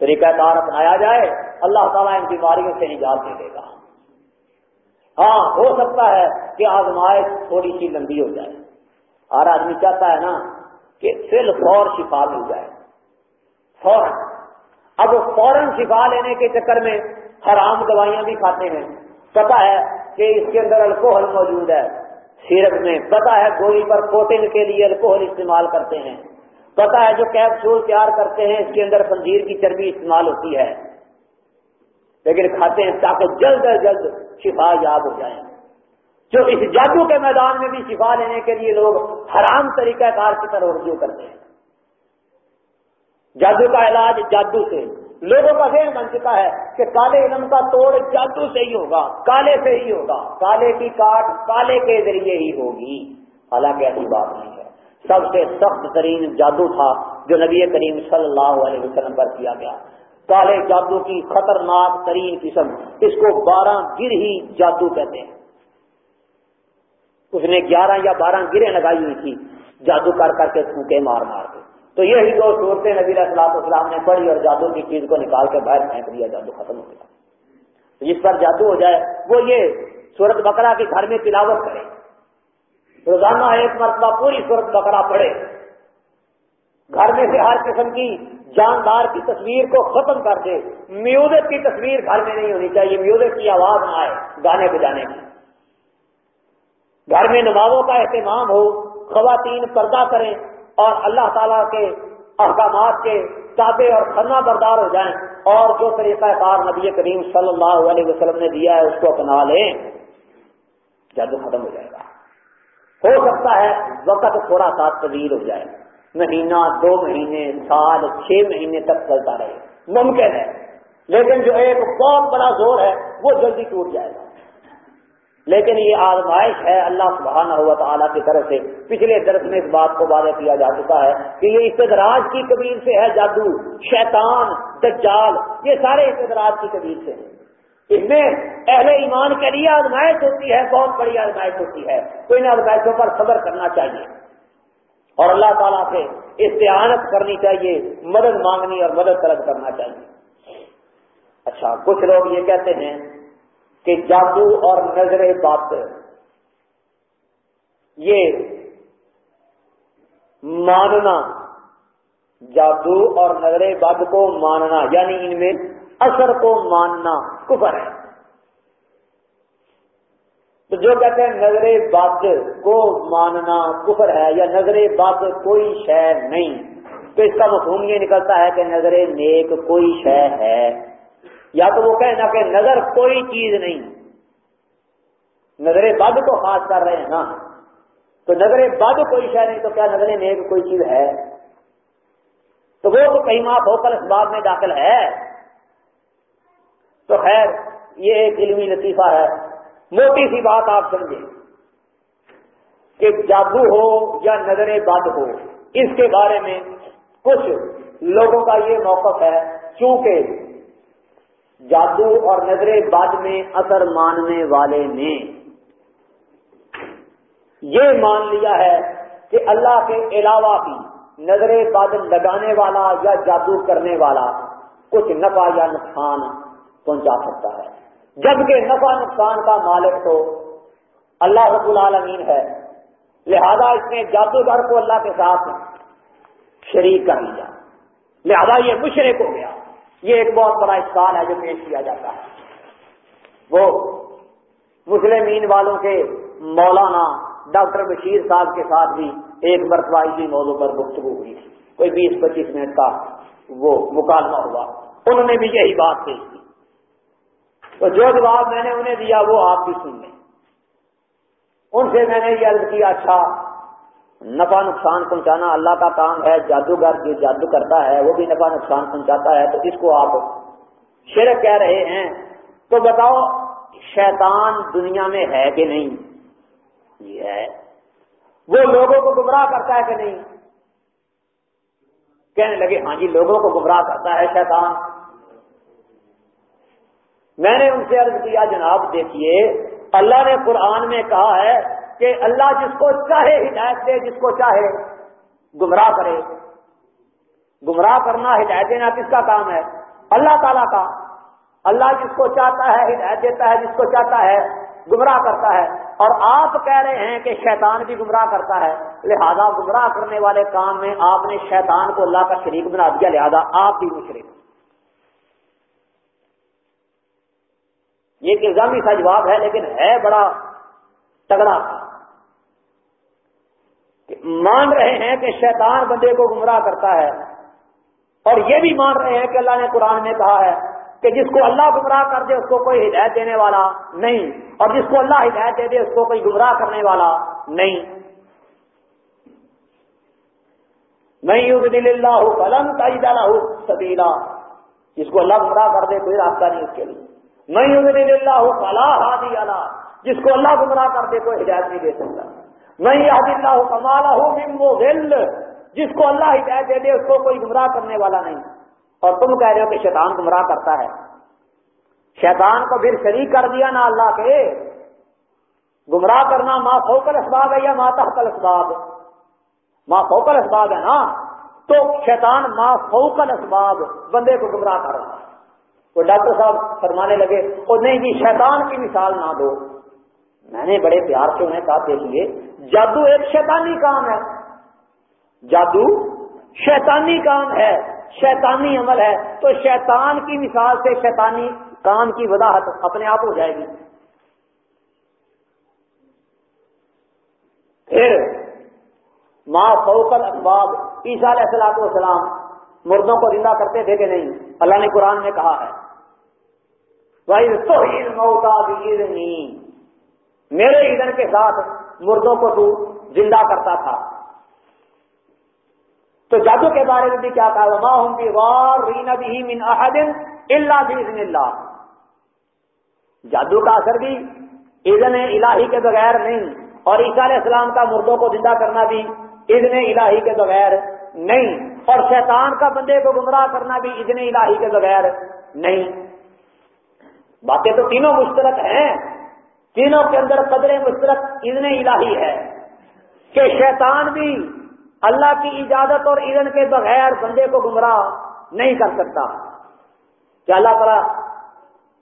طریقہ کار اپنایا جائے، اللہ تعالیٰ ان بیماریوں سے نجات دے دے گا۔ ہاں ہو سکتا ہے کہ آزمائش تھوڑی سی لمبی ہو جائے۔ ہر آدمی چاہتا ہے نا کہ فل فور شفا مل جائے۔ فوراً۔ اب فوراً شفا لینے کے چکر میں حرام دوائیاں بھی کھاتے ہیں۔ پتا ہے کہ اس کے اندر الکوہل موجود ہے۔ سیرپ میں۔ پتا ہے گولی پر کوٹنگ کے لیے الکوہل استعمال کرتے ہیں۔ پتا ہے جو کیپسول تیار کرتے ہیں، اس کے اندر خنزیر کی چربی استعمال ہوتی ہے۔ لیکن کھاتے ہیں تاکہ جلد از جلد شفا یاب ہو جائیں جو اس جادو کے میدان میں بھی شفا لینے کے لیے لوگ حرام طریقہ کار کی طرح رجوع کرتے ہیں۔ جادو کا علاج جادو سے۔ لوگوں کا ذہن بن چکا ہے کہ کالے علم کا توڑ جادو سے ہی ہوگا، کالے سے ہی ہوگا۔ کالے کی کاٹ کالے کے ذریعے ہی ہوگی۔ حالانکہ ایسی بات نہیں ہے۔ سب سے سخت ترین جادو تھا جو نبی کریم صلی اللہ علیہ وسلم پر کیا گیا۔ کالے جادو کی خطرناک ترین قسم، اس کو بارہ گر ہی جادو کہتے ہیں۔ اس نے گیارہ یا بارہ گریں لگائی ہوئی تھی، جادو کر کر کے پھونکے مار مار کے۔ تو یہی دو صورتیں نبی السلاط اسلام نے پڑھی اور جادو کی چیز کو نکال کے باہر پھینک دیا، جادو ختم ہو گیا۔ جس پر جادو ہو جائے، وہ یہ سورت بکرا کے گھر میں تلاوت کرے۔ روزانہ ایک مرتبہ پوری سورت بکرا پڑھے۔ گھر میں سے ہر قسم کی جاندار کی تصویر کو ختم کر دے۔ میوزک کی تصویر گھر میں نہیں ہونی چاہیے۔ میوزک کی آواز نہ آئے گانے بجانے کی۔ گھر میں نمازوں کا اہتمام ہو، خواتین پردہ کریں اور اللہ تعالیٰ کے احکامات کے تابع اور خنا بردار ہو جائیں اور جو طریقہ کار نبی کریم صلی اللہ علیہ وسلم نے دیا ہے، اس کو اپنا لیں۔ جادو ختم ہو جائے گا۔ ہو سکتا ہے وقت تھوڑا سا طویل ہو جائے۔ مہینہ، دو مہینے، سال، چھ مہینے تک چلتا رہے۔ ممکن ہے، لیکن جو ایک بہت بڑا زور ہے، وہ جلدی ٹوٹ جائے گا۔ لیکن یہ آزمائش ہے اللہ سبحانہ ہوا تعالیٰ کی طرف سے۔ پچھلے درس میں اس بات کو واضح کیا جا چکا ہے کہ یہ استدراج کی قبیل سے ہے جادو، شیطان، دجال، یہ سارے استدراج کی قبیل سے ہیں۔ اس میں اہل ایمان کے لیے آزمائش ہوتی ہے، بہت بڑی آزمائش ہوتی ہے۔ تو ان آزمائشوں پر صبر کرنا چاہیے۔ اور اللہ تعالیٰ سے استعانت کرنی چاہیے، مدد مانگنی اور مدد طلب کرنا چاہیے۔ اچھا کچھ لوگ یہ کہتے ہیں کہ جادو اور نظر بات یہ ماننا، جادو اور نظر بد کو ماننا یعنی ان میں اثر کو ماننا کفر ہے۔ تو جو کہتے ہیں نظر بد کو ماننا کفر ہے یا نظر بد کوئی شے نہیں، تو اس کا مفہوم یہ نکلتا ہے کہ نظر نیک کوئی شے ہے۔ یا تو وہ کہنا کہ نظر کوئی چیز نہیں۔ نظر بد کو خاص کر رہے ہیں نا۔ تو نظر بد کوئی شے نہیں، تو کیا نظر نیک کوئی چیز ہے؟ تو وہ تو کہیں ماں بھوکل اس بات میں داخل ہے۔ تو خیر، یہ ایک علمی لطیفہ ہے۔ موٹی سی بات آپ سمجھیں کہ جادو ہو یا نظر بد ہو، اس کے بارے میں کچھ لوگوں کا یہ موقف ہے، چونکہ جادو اور نظر بد میں اثر ماننے والے نے۔ یہ مان لیا ہے کہ اللہ کے علاوہ بھی نظر بد لگانے والا یا جادو کرنے والا کچھ نفع یا نقصان پہنچا سکتا ہے۔ جبکہ نفع نقصان کا مالک تو اللہ رب العالمین ہے۔ لہذا اس نے جادوگر کو اللہ کے ساتھ شریک کر لیا۔ لہذا یہ مشرق ہو گیا۔ یہ ایک بہت بڑا استعال ہے جو پیش کیا جاتا ہے۔ وہ مسلمین والوں کے مولانا ڈاکٹر بشیر صاحب کے ساتھ بھی ایک مرتبہ اسی موضوع پر گفتگو ہوئی۔ تھی کوئی بیس پچیس منٹ کا وہ مکالمہ ہوا۔ انہوں نے بھی یہی بات پیش کی تو جو جواب میں نے انہیں دیا وہ آپ بھی سن لیں۔ ان سے میں نے یہ عرض کیا اچھا نفع نقصان پہنچانا اللہ کا کام ہے، جادوگر جو جادو کرتا ہے، وہ بھی نفع نقصان پہنچاتا ہے، تو اس کو آپ شرک کہہ رہے ہیں۔ تو بتاؤ، شیطان دنیا میں ہے کہ نہیں؟ یہ ہے۔ وہ لوگوں کو گمراہ کرتا ہے کہ نہیں؟ کہنے لگے ہاں جی لوگوں کو گمراہ کرتا ہے شیطان۔ میں نے ان سے عرض کیا، جناب دیکھیے، اللہ نے قرآن میں کہا ہے کہ اللہ جس کو چاہے ہدایت دے، جس کو چاہے گمراہ کرے۔ گمراہ کرنا ہدایت دینا کس کا کام ہے؟ اللہ تعالیٰ کا۔ اللہ جس کو چاہتا ہے ہدایت دیتا ہے، جس کو چاہتا ہے گمراہ کرتا ہے۔ اور آپ کہہ رہے ہیں کہ شیطان بھی گمراہ کرتا ہے۔ لہذا گمراہ کرنے والے کام میں آپ نے شیطان کو اللہ کا شریک بنا دیا، لہذا آپ بھی مشرق یہ الزامی سا جواب ہے، لیکن ہے بڑا تگڑا۔ مان رہے ہیں کہ شیطان بندے کو گمراہ کرتا ہے، اور یہ بھی مان رہے ہیں کہ اللہ نے قرآن میں کہا ہے کہ جس کو اللہ گمراہ کر دے، اس کو کوئی ہدایت دینے والا نہیں، اور جس کو اللہ ہدایت دے دے، اس کو کوئی گمراہ کرنے والا نہیں۔ نہیں اللہ قلم کا سبیلا۔ جس کو اللہ گمراہ کر دے، کوئی راستہ نہیں اس کے لیے۔ میں اللہ فلاح اللہ جس کو اللہ گمراہ کر دے کوئی ہدایت نہیں دے سکتا۔ میں یاد اللہ کمالا ہوں جس کو اللہ ہدایت دے دے، اس کو کوئی گمراہ کرنے والا نہیں۔ اور تم کہہ رہے ہو کہ شیطان گمراہ کرتا ہے۔ شیطان کو پھر شریک کر دیا نا اللہ کے۔ گمراہ کرنا ماں فوکل اسباب ہے یا ماں تحقل اسباب ماں فوکل اسباب ہے نا۔ تو شیطان ماں فوکل اسباب بندے کو گمراہ کر رہا ہے۔ وہ ڈاکٹر صاحب فرمانے لگے اور نہیں جی شیطان کی مثال نہ دو۔ میں نے بڑے پیار سے انہیں کہا دیکھیے جادو ایک شیطانی کام ہے۔ جادو شیطانی کام ہے، شیطانی عمل ہے۔ تو شیطان کی مثال سے شیطانی کام کی وضاحت اپنے آپ ہو جائے گی۔ پھر ماں فوکل اسباب عیسیٰ علیہ السلام مردوں کو زندہ کرتے تھے کہ نہیں۔ اللہ نے قرآن میں کہا ہے۔ موتا میرے ادھر کے ساتھ مردوں کو تو زندہ کرتا تھا۔ تو جادو کے بارے میں بھی کیا کہا؟ ماں ہوں گی وار رینا بھی من احدن اللہ بھی اللہ جادو کا اثر بھی اذن الہی کے بغیر نہیں، اور عیسیٰ علیہ السلام کا مردوں کو زندہ کرنا بھی اذن الہی کے بغیر نہیں۔ اور شیطان کا بندے کو گمراہ کرنا بھی اذن الہی کے بغیر نہیں۔ باتیں تو تینوں مشترک ہیں۔ تینوں کے اندر قدر مشترک اذن الہی ہے کہ شیطان بھی اللہ کی اجازت اور اذن کے بغیر بندے کو گمراہ نہیں کر سکتا۔ کیا اللہ تعالیٰ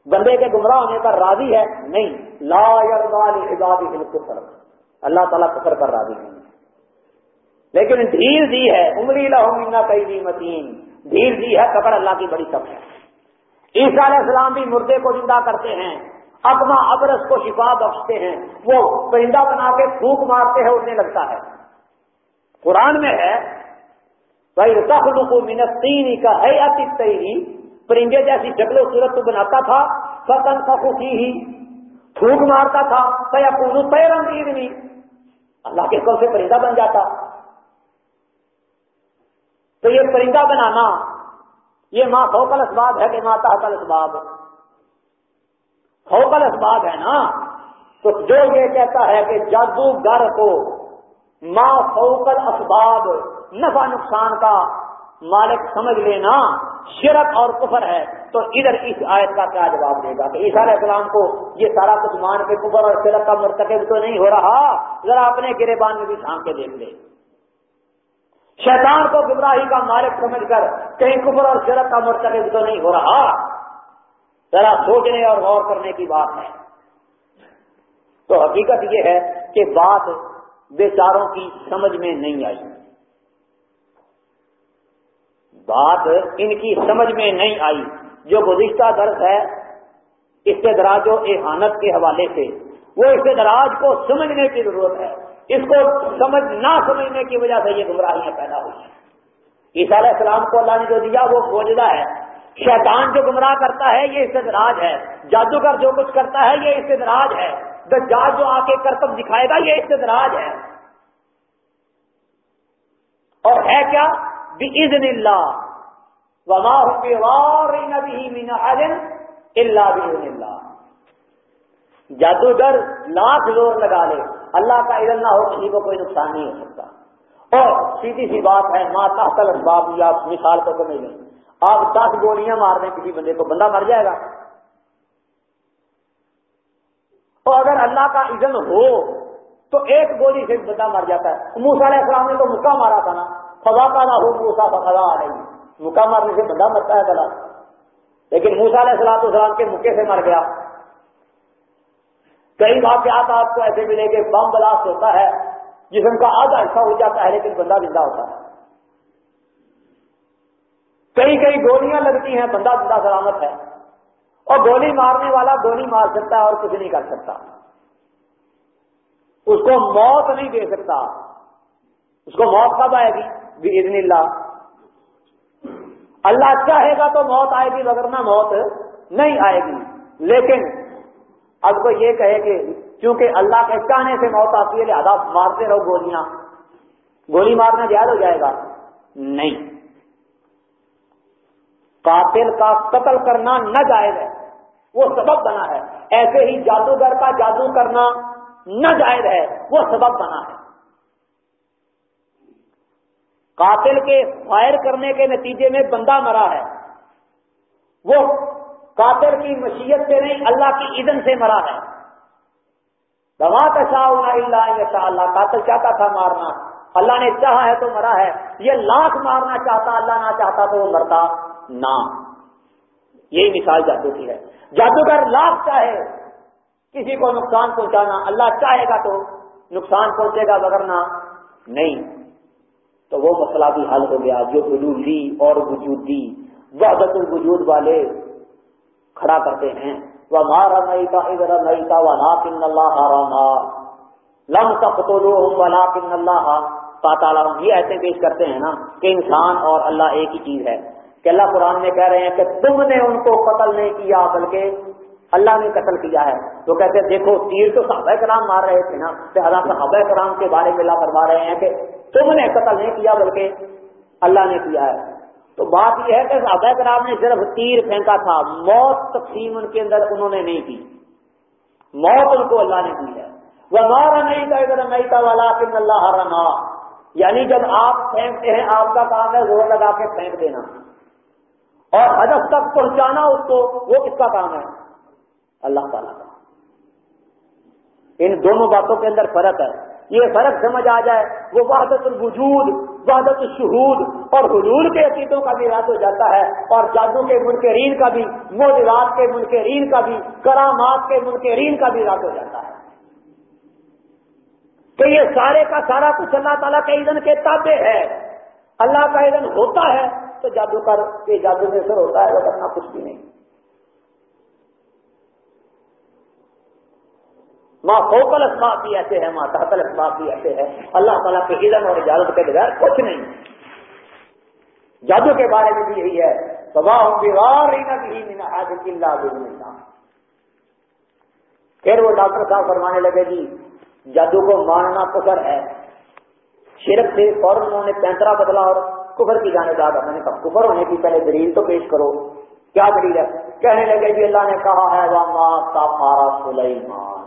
بندے کے گمراہ ہونے پر راضی ہے؟ نہیں۔ لا بالکل اللہ تعالیٰ کفر پر راضی نہیں۔ لیکن دھیر دی ہے، عمری لہو کئی دی متین۔ دھیر دی ہے کپڑ اللہ کی بڑی سب ہے۔ عیسیٰ علیہ السلام بھی مردے کو زندہ کرتے ہیں۔ اپنا ابرس کو شفا بخشتے ہیں۔ وہ پرندہ بنا کے پھونک مارتے ہیں، اڑنے لگتا ہے۔ قرآن میں ہے، بھائی تخلو کو منتین کا ہے تیری پرندے جیسی شکل و صورت تو بناتا تھا فتن فخو کی ہی تھوک مارتا تھا سیا پورو اللہ کے کل سے پرندہ بن جاتا۔ تو یہ پرندہ بنانا، یہ ماں فوکل اسباب ہے کہ ماتا حقل اسباب۔ فوکل اسباب ہے نا؟ تو جو یہ کہتا ہے کہ جادوگر کو ماں فوکل اسباب، نفع نقصان کا مالک سمجھ لینا شرک اور کفر ہے۔ تو ادھر اس آیت کا کیا جواب دے گا؟ کہ علیہ السلام کو یہ سارا کچھ مان کے کفر اور شرک کا مرتکب تو نہیں ہو رہا، ذرا اپنے گرے بان میں بھی جھانک کے دیکھ لے۔ شیطان کو گمراہی کا مالک سمجھ کر کہیں کفر اور شرک کا مرتکب تو نہیں ہو رہا۔ ذرا سوچنے اور غور کرنے کی بات ہے۔ تو حقیقت یہ ہے کہ بات بیچاروں کی سمجھ میں نہیں آئی۔ بات ان کی سمجھ میں نہیں آئی۔ جو گزشتہ درد ہے استدراج و احانت کے حوالے سے، وہ استدراج کو سمجھنے کی ضرورت ہے۔ اس کو سمجھ نہ سمجھنے کی وجہ سے یہ گمراہیاں پیدا ہوئی عیسیٰ علیہ السلام کو اللہ نے جو دیا وہ موجودہ ہے۔ شیطان جو گمراہ کرتا ہے یہ استدراج ہے۔ جادوگر جو کچھ کرتا ہے یہ استدراج ہے۔ دجال جو آ کے کرتب دکھائے گا یہ استدراج ہے۔ اور ہے کیا؟ بزن اللہ وما نبی مین اللہ بزن اللہ جادوگر لاکھ زور لگا لے۔ اللہ کا اذن نہ ہو کسی کو کوئی نقصان نہیں ہو سکتا۔ اور سیدھی سی بات ہے ماتا کل باب یا مثال کو سمجھ لیں۔ آپ دس گولیاں مار دیں کسی بندے کو، بندہ مر جائے گا۔ اور اگر اللہ کا اذن ہو، تو ایک گولی سے بندہ مر جاتا ہے۔ موسا علیہ السلام نے تو مکہ مارا تھا نا۔ فضا کا نہ ہو موسا فضا آ رہی۔ مکہ مارنے سے بندہ مرتا ہے بلا۔ لیکن موسا علیہ السلام السلام کے مکے سے مر گیا۔ کئی واقعات آپ کو ایسے ملے کہ بم بلاسٹ ہوتا ہے، جسم کا آدھا حصہ ہو جاتا ہے لیکن بندہ زندہ ہوتا ہے۔ کئی کئی گولیاں لگتی ہیں، بندہ بندہ سلامت ہے۔ اور گولی مارنے والا گولی مار سکتا ہے اور کچھ نہیں کر سکتا۔ اس کو موت نہیں دے سکتا۔ اس کو موت کب آئے گی؟ اللہ۔ اللہ چاہے گا تو موت آئے گی وغیرہ موت نہیں آئے گی۔ لیکن اب کو یہ کہے کہ کیونکہ اللہ کے چاہنے سے موت آتی ہے، لہٰذا مارتے رہو گولیاں۔ گولی مارنا جائز ہو جائے گا۔ نہیں۔ قاتل کا قتل کرنا نہ جائز ہے۔ وہ سبب بنا ہے۔ ایسے ہی جادوگر کا جادو کرنا نہ جائز ہے۔ وہ سبب بنا ہے۔ قاتل کے فائر کرنے کے نتیجے میں بندہ مرا ہے۔ وہ قاتل کی مشیت سے نہیں، اللہ کی اذن سے مرا ہے۔ دوا شاہ اللہ اللہ قاتل چاہتا تھا مارنا۔ اللہ نے چاہا ہے تو مرا ہے۔ یہ لاکھ مارنا چاہتا، اللہ نہ چاہتا تو وہ مرتا۔ نہ یہی مثال جادو کی ہے۔ جادوگر لاکھ چاہے، کسی کو نقصان پہنچانا، اللہ چاہے گا تو نقصان پہنچے گا وغیرہ نہیں۔ تو وہ مسئلہ بھی حل ہو گیا، جو حلولی اور وجودی وحدت الوجود والے۔ کھڑا کرتے ہیں۔ وہ مارا نہیں کا ادھر نہیں کا وہ نا کن اللہ لم تک تو لو کن اللہ یہ ایسے پیش کرتے ہیں نا کہ انسان اور اللہ ایک ہی چیز ہے۔ کہ اللہ قرآن میں کہہ رہے ہیں کہ تم نے ان کو قتل نہیں کیا بلکہ اللہ نے قتل کیا ہے۔ تو کہتے دیکھو، تیر تو صحابہ کرام مار رہے تھے نا۔ لہٰذا صحابہ کرام کے بارے میں اللہ فرما رہے ہیں کہ تم نے قتل نہیں کیا بلکہ اللہ نے کیا ہے۔ تو بات یہ ہے کہ صحابہ کرام نے صرف تیر پھینکا تھا، موت تقسیم ان کے اندر انہوں نے نہیں کی۔ موت ان کو اللہ نے دی ہے۔ وہ مارا نہیں تھا ادھر نہیں تھا والا کن اللہ رما یعنی جب آپ پھینکتے ہیں، آپ کا کام ہے زور لگا کے پھینک دینا۔ اور ہدف تک پہنچانا اس کو، وہ کس کا کام ہے؟ اللہ تعالیٰ کا۔ ان دونوں باتوں کے اندر فرق ہے۔ یہ فرق سمجھ آ جائے۔ وہ وحدت الوجود، وحدت الشہود اور حضور کے عقیدوں کا بھی رات ہو جاتا ہے۔ اور جادو کے منکرین کا بھی موجود کے منکرین کا بھی، کرامات کے منکرین کا بھی رات ہو جاتا ہے۔ کہ یہ سارے کا سارا کچھ اللہ تعالیٰ کے ایندھن کے تابع ہے۔ اللہ کا ایندھن ہوتا ہے تو جادو کر جادو میں سر ہوتا ہے، وہ کرنا کچھ بھی نہیں۔ ماں فوکل اسباب بھی ایسے ہیں، ماں تحتل اسباب بھی ایسے ہے اللہ تعالیٰ کے علم اور اجازت کے بغیر کچھ نہیں۔ جادو کے بارے میں بھی یہی ہے۔ تباہ اللہ پھر وہ ڈاکٹر صاحب فرمانے لگے گی جادو کو ماننا کفر ہے۔ شرک سے فوراً انہوں نے پینترا بدلا اور کفر کی جانے میں نے کہا، کفر ہونے کی پہلے دلیل تو پیش کرو۔ کیا دلیل ہے؟ کہنے لگے جی اللہ نے کہا ہے وہ ماں کا مارا سلیمان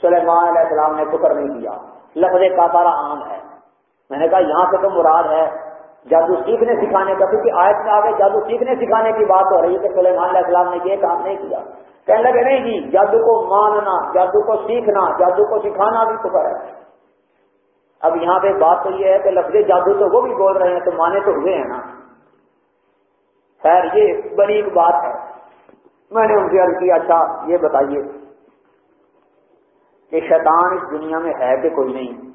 سلیمان علیہ السلام نے کفر نہیں کیا۔ لفظ کا پارا عام ہے۔ میں نے کہا، یہاں سے تو مراد ہے جادو سیکھنے سکھانے کا، کیونکہ آیت میں آگے جادو سیکھنے سکھانے کی بات ہو رہی ہے کہ سلیمان علیہ السلام نے یہ کام نہیں کیا۔ کہنے لگے، نہیں جی جادو کو ماننا، جادو کو سیکھنا، جادو کو سکھانا بھی کفر ہے۔ اب یہاں پہ بات تو یہ ہے کہ لفظ جادو تو وہ بھی بول رہے ہیں، تو مانے تو ہوئے ہیں نا۔ خیر، یہ بڑی ایک بات ہے۔ میں نے ان سے عرض کیا اچھا یہ بتائیے۔ کہ شیطان اس دنیا میں ہے کہ کوئی نہیں؟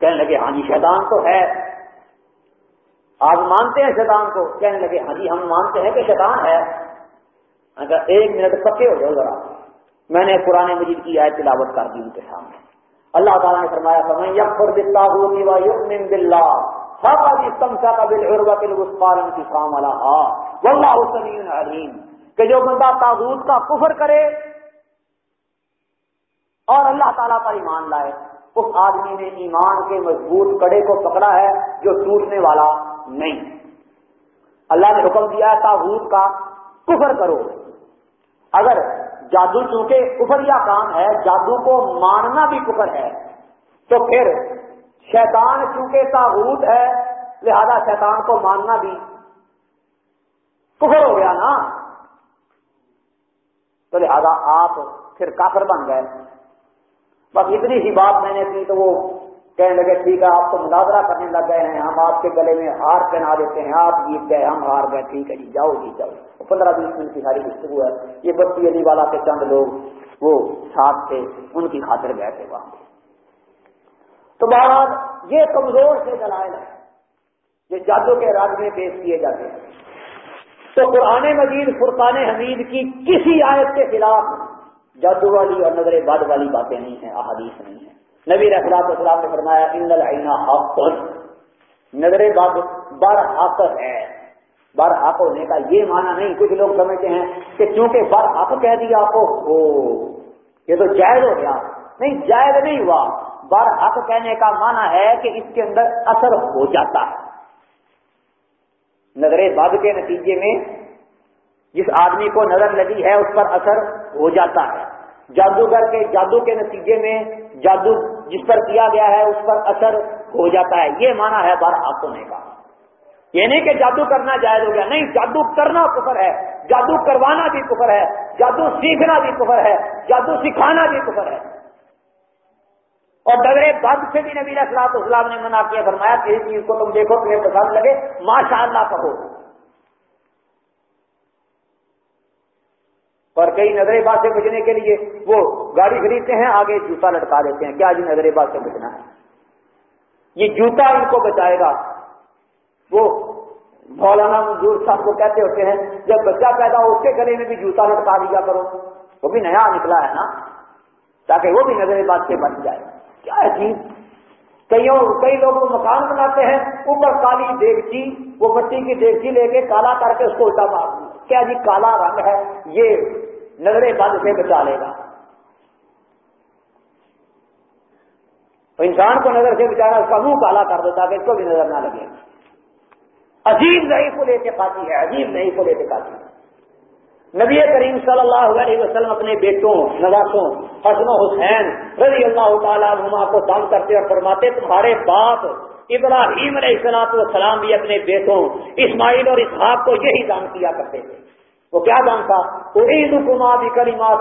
کہنے لگے ہاں جی شیطان تو ہے۔ آپ مانتے ہیں شیطان کو، کہنے لگے ہاں جی ہم مانتے ہیں کہ شیطان ہے۔ اگر ایک منٹ پکے ہو جاؤ ذرا۔ میں نے پرانے مجید کی آئے تلاوت کر دی ان کے سامنے۔ اللہ تعالیٰ نے فرمایا فرمایا، یکفر باللہ ہوگی و یؤمن باللہ۔ فقد استمسک بالعروۃ الوثقى انتقام لها۔ والله سمیع علیم۔ کہ جو بندہ تاغوت کا کفر کرے اور اللہ تعالیٰ پر ایمان لائے۔ اس آدمی نے ایمان کے مضبوط کڑے کو پکڑا ہے جو ٹوٹنے والا نہیں۔ اللہ نے حکم دیا ہے تاغوت کا کفر کرو۔ اگر جادو چونکہ کفر یا کام ہے، جادو کو ماننا بھی کفر ہے، تو پھر شیطان چونکہ تاغوت ہے، لہذا شیطان کو ماننا بھی کفر ہو گیا نا۔ تو لہذا آپ پھر کافر بن گئے۔ بس اتنی سی بات میں نے کی تو وہ کہنے لگے، ٹھیک ہے، آپ کو مناظرہ کرنے لگ گئے ہیں، ہم آپ کے گلے میں ہار پہنا دیتے ہیں، آپ جیت گئے، ہم ہار گئے، ٹھیک ہے جی جاؤ جی جاؤ۔ پندرہ بیس منٹ کی ساری گفتگو ہے۔ یہ بستی علی والا کے چند لوگ وہ ساتھ تھے، ان کی خاطر گئے تھے وہاں۔ تو بہرحال یہ کمزور سے دلائل ہے یہ جادو کے راج میں پیش کیے جاتے ہیں۔ تو قرآن مجید فرقان حمید کی کسی آیت کے خلاف جادو والی اور نظر بد والی باتیں نہیں ہیں، احادیث نہیں ہیں۔ نبی رخلاط اسلام نے فرمایا، ان العین حق نظر بد بر حق ہے۔ بر حق ہونے کا یہ معنی نہیں، کچھ لوگ سمجھتے ہیں کہ چونکہ بر حق کہہ دیا آپ کو یہ تو جائز ہو گیا۔ نہیں، جائز نہیں ہوا۔ بر حق کہنے کا معنی ہے کہ اس کے اندر اثر ہو جاتا۔ ہے نظر بد کے نتیجے میں جس آدمی کو نظر لگی ہے اس پر اثر ہو جاتا ہے۔ جادوگر کے جادو کے نتیجے میں جادو جس پر کیا گیا ہے اس پر اثر ہو جاتا ہے۔ یہ مانا ہے بار آپ ہونے کا۔ یہ نہیں کہ جادو کرنا جائز ہو گیا۔ نہیں، جادو کرنا کفر ہے۔ جادو کروانا بھی کفر ہے۔ جادو سیکھنا بھی کفر ہے۔ جادو سکھانا بھی کفر ہے۔ اور ڈگرے بد سے بھی نبی اصلاح اسلام نے منع کیا، فرمایا کسی چیز کو تم دیکھو، تمہیں پسند لگے ماشاء اللہ کہو اور کئی نظر بات سے بچنے کے لیے وہ گاڑی خریدتے ہیں، آگے جوتا لٹکا دیتے ہیں۔ کیا جی نظر بات سے بچنا ہے؟ یہ جوتا ان کو بچائے گا۔ وہ مولانا منظور صاحب کو کہتے ہوتے ہیں، جب بچہ پیدا ہو، اس کے گلے میں بھی جوتا لٹکا دیا کرو۔ وہ بھی نیا نکلا ہے نا، تاکہ وہ بھی نظر بات سے بچ جائے۔ کیا ہے جی کئیوں، کئی لوگ مکان بناتے ہیں، اوپر کالی دیگچی، وہ مٹی کی دیگچی لے کے کالا کر کے اس کو الٹا مار کیا جی کالا رنگ ہے؟ یہ نظر بد سے بچا لے گا۔ انسان کو نظر سے بچانا اس کا منہ کالا کر دیتا کہ اس کو بھی نظر نہ لگے۔ عجیب نہیں کو لے کے ہے، عجیب نہیں کو لے کے ہے۔ نبی کریم صلی اللہ علیہ وسلم اپنے بیٹوں نواسوں حسن و حسین رضی اللہ تعالیٰ عنہ کو دم کرتے اور فرماتے، تمہارے باپ ابراہیم علیہ السلاط والسلام بھی اپنے بیٹوں، اسماعیل اور اسحاق کو یہی دان کیا کرتے تھے۔ وہ کیا دان تھا عید کما بھی کریمات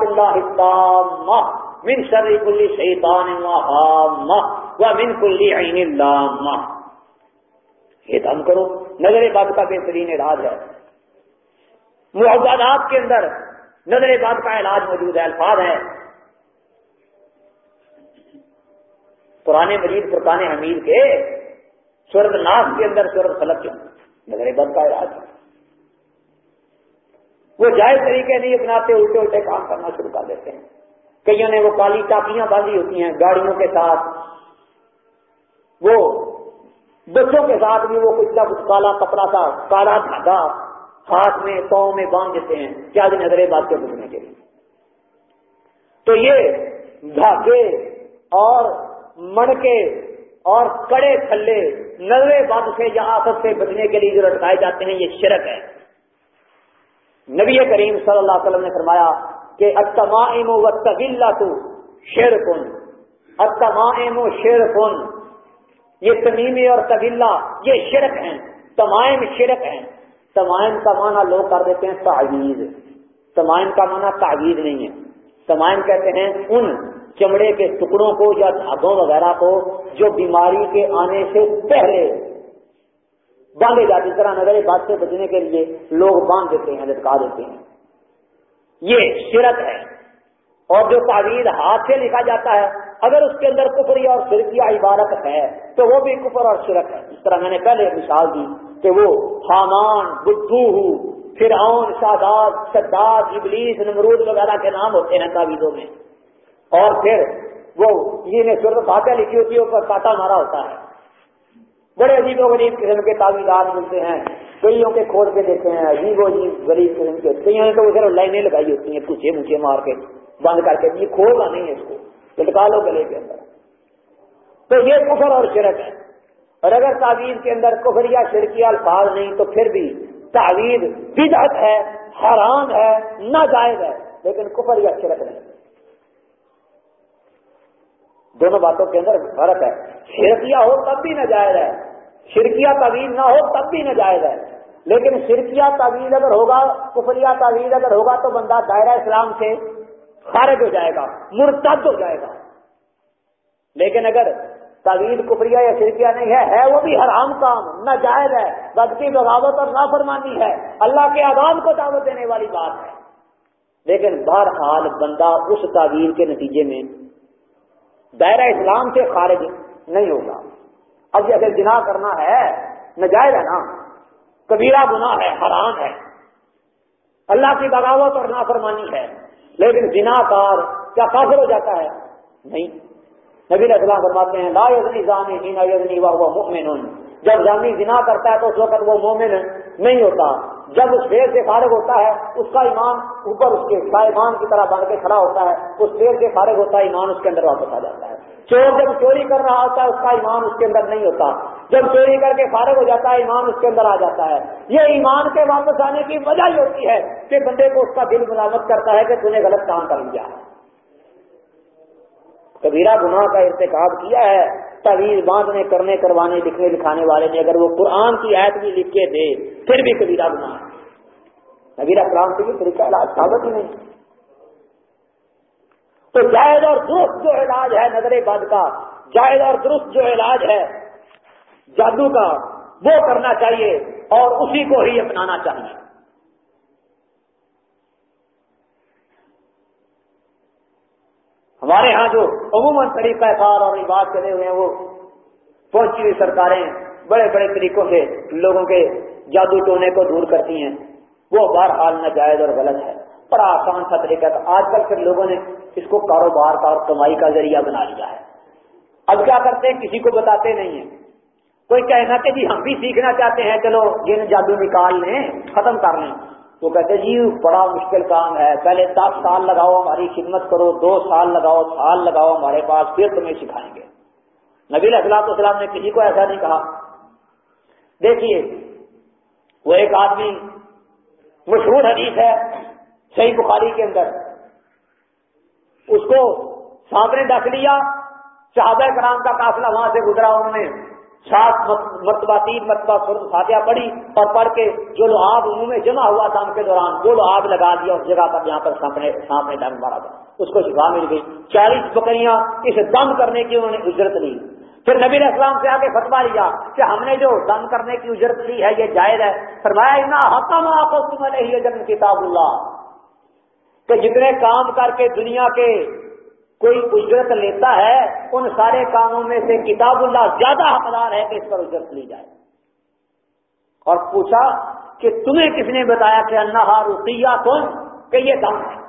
من شر کلی شیطان و من کلی عین اللہ یہ دم کرو، نظر بات کا بہترین علاج ہے۔ محبت کے اندر نظر بات کا علاج موجود ہے، الفاظ ہے پرانے مجید، فرقان حمید کے سورت ناس کے اندر سورت فلک کے اندر نظر بد کا علاج ہے۔ وہ جائز طریقے نہیں اپناتے، الٹے الٹے کام کرنا شروع کر دیتے ہیں۔ کئیوں نے وہ کالی چاپیاں باندھی ہوتی ہیں، گاڑیوں کے ساتھ۔ وہ بچوں کے ساتھ بھی وہ کچھ نہ کچھ کالا کپڑا تھا، کالا دھاگا ہاتھ میں، پاؤں میں باندھ دیتے ہیں، کیا جی دن نظریں بات کے بچنے کے لیے۔ تو یہ دھاگے اور مڑکے اور کڑے تھلے نظرے بند سے یا آفت سے بچنے کے لیے جو لٹکائے جاتے ہیں، یہ شرک ہے۔ نبی کریم صلی اللہ علیہ وسلم نے فرمایا کہ اتمائم و طویلا تو شیر کن اتمائم و شیر کن یہ تمیمی اور طویلا یہ شرک ہیں، تمائم شرک ہیں. تمائم کا معنی لوگ کر دیتے ہیں تعویذ. تمائم کا معنی تعویذ نہیں ہے. تمائم کہتے ہیں ان چمڑے کے ٹکڑوں کو یا دھاگوں وغیرہ کو جو بیماری کے آنے سے پہلے باندھے جاتے اس طرح نظر بات سے بچنے کے لیے لوگ باندھ دیتے ہیں لٹکا دیتے ہیں۔ یہ شرک ہے۔ اور جو تعویذ ہاتھ سے لکھا جاتا ہے، اگر اس کے اندر کفری اور سرکیا عبارت ہے، تو وہ بھی کفر اور شرک ہے۔ اس طرح میں نے پہلے مثال دی کہ وہ حامان بدھو فرعون شاداد شداد ابلیس، نمرود وغیرہ کے نام ہوتے ہیں تعویذوں میں۔ اور پھر وہ یہ نے سرد باتیں لکھی ہوتی ہے، اوپر کاٹا مارا ہوتا ہے۔ بڑے عجیب و غریب قسم کے تعویذات ملتے ہیں کئیوں کے کھول کے دیکھتے ہیں، عجیب و عجیب غریب قسم کے کئیوں نے تو ادھر لائنیں لگائی ہوتی ہیں پوچھے مچھے مار کے بند کر کے، یہ کھولنا نہیں ہے اس کو، لٹکا لو گلے کے اندر۔ تو یہ کفر اور شرک ہے۔ اور اگر تعویذ کے اندر کفر یا شرکی الفاظ نہیں، تو پھر بھی تعویذ بدعت ہے، حرام ہے، ناجائز ہے، لیکن کفر یا شرک نہیں۔ دونوں باتوں کے اندر فرق ہے۔ شرکیہ ہو تب بھی ناجائز ہے۔ شرکیہ تعویذ نہ ہو تب بھی ناجائز ہے۔ لیکن شرکیہ تعویذ اگر ہوگا، کفریہ تعویذ اگر ہوگا تو بندہ دائرہ اسلام سے خارج ہو جائے گا، مرتد ہو جائے گا۔ لیکن اگر تعویل کفریہ یا شرکیہ نہیں ہے ہے وہ بھی حرام کام نہ جائز ہے۔ بد کی بغاوت اور نافرمانی ہے۔ اللہ کے آداب کو دعوت دینے والی بات ہے۔ لیکن بہرحال بندہ اس تعویل کے نتیجے میں دائرہ اسلام سے خارج نہیں ہوگا۔ اب جیسے جنا کرنا ہے نجائز ہے نا، کبیرہ گناہ ہے، حرام ہے۔ اللہ کی بغاوت اور نافرمانی ہے۔ لیکن جنا کار کیا کافر ہو جاتا ہے؟ نہیں۔ نبی السلام فرماتے ہیں، لا یزنی زانی ہی یزنی وہ مومن جب زانی زنا کرتا ہے تو اس وقت وہ مومن نہیں ہوتا۔ جب اس پیر سے فارغ ہوتا ہے، اس کا ایمان اوپر اس کے ایمان کی طرح بن کے کھڑا ہوتا ہے۔ اس پیر سے فارغ ہوتا ہے، ایمان اس کے اندر واپس آ جاتا ہے۔ چور جب چوری کر رہا ہوتا ہے، اس کا ایمان اس کے اندر نہیں ہوتا۔ جب چوری کر کے فارغ ہو جاتا ہے، ایمان اس کے اندر آ جاتا ہے۔ یہ ایمان کے واپس آنے کی وجہ یہ ہوتی ہے کہ بندے کو اس کا دل ملامت کرتا ہے کہ تھی غلط کام کر لیا۔ کبیرہ گناہ کا ارتکاب کیا ہے۔ تعویذ باندھنے، کرنے، کروانے، لکھنے، لکھانے والے نے اگر وہ قرآن کی آیت بھی لکھ کے دے، پھر بھی کبیرہ گناہ ہے۔ کبیرہ سے بھی طریقہ علاج ثابت ہی نہیں؟ تو جائز اور درست جو علاج ہے نظر بد کا، جائز اور درست جو علاج ہے جادو کا، وہ کرنا چاہیے اور اسی کو ہی اپنانا چاہیے۔ ہمارے ہاں جو عموماً طریقہ کار اور عباد کرے ہوئے ہیں، وہ پہنچی ہوئی سرکاریں بڑے بڑے طریقوں سے لوگوں کے جادو ٹونے کو دور کرتی ہیں۔ وہ بہرحال ناجائز اور غلط ہے۔ بڑا آسان سا طریقہ تھا۔ آج کل پھر لوگوں نے اس کو کاروبار کا اور کمائی کا ذریعہ بنا لیا ہے۔ اب کیا کرتے ہیں؟ کسی کو بتاتے نہیں ہیں۔ کوئی کہنا کہ جی ہم بھی سیکھنا چاہتے ہیں، چلو جن جادو نکال لیں، ختم کر لیں۔ وہ کہتے جی بڑا مشکل کام ہے۔ پہلے دس سال لگاؤ ہماری خدمت کرو، دو سال لگاؤ سال لگاؤ ہمارے پاس، پھر تمہیں سکھائیں گے۔ نبی اخلاق السلام نے کسی کو ایسا نہیں کہا۔ دیکھیے، وہ ایک آدمی مشہور حدیث ہے صحیح بخاری کے اندر۔ اس کو سانپ نے ڈک لیا، صحابہ کرام کا قافلہ وہاں سے گزرا، انہوں نے سات مرتبہ، تین مرتبہ فاتحہ پڑی اور پڑھ کے جو لو منہ میں جمع ہوا تھا ان کے دوران، وہ لو لگا دیا، اس جگہ پر جہاں پر سامنے سامنے دم مارا تھا۔ اس کو شفا مل گئی۔ چالیس بکریاں اس دم کرنے کی انہوں نے اجرت لی۔ پھر نبی اسلام سے آگے فتوا لیا کہ ہم نے جو دم کرنے کی اجرت لی ہے، یہ جائز ہے۔ فرمایا حکم آپ تمہیں کتاب اللہ کہ جتنے کام کر کے دنیا کے کوئی اجرت لیتا ہے، ان سارے کاموں میں سے کتاب اللہ زیادہ حقدار ہے کہ اس پر اجرت لی جائے۔ اور پوچھا کہ تمہیں کس نے بتایا کہ اللہ روسیہ کون کہ یہ دم ہے۔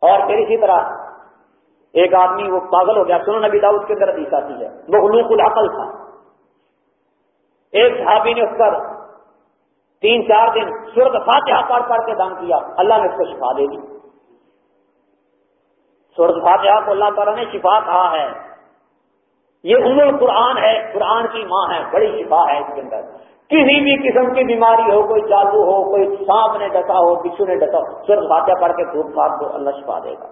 اور پھر اسی طرح ایک آدمی وہ پاگل ہو گیا۔ سنو نبی داؤد کے اندر حدیث آتی ہے۔ وہ حلوق العقل تھا۔ ایک صحابی نے اس پر تین چار دن سورت فاتحہ پڑھ پڑھ کے دان کیا، اللہ نے اس کو شفا دے دی۔ سورت فاتحہ کو اللہ تعالیٰ نے شفا کہا ہے۔ یہ عمر قرآن ہے، قرآن کی ماں ہے، بڑی شفا ہے اس کے اندر۔ کسی بھی قسم کی بیماری ہو، کوئی جادو ہو، کوئی سانپ نے ڈکا ہو، بچھو نے ڈکا ہو سورت فاتحہ پڑھ کے دھوپ پھاٹ کو اللہ شفا دے گا۔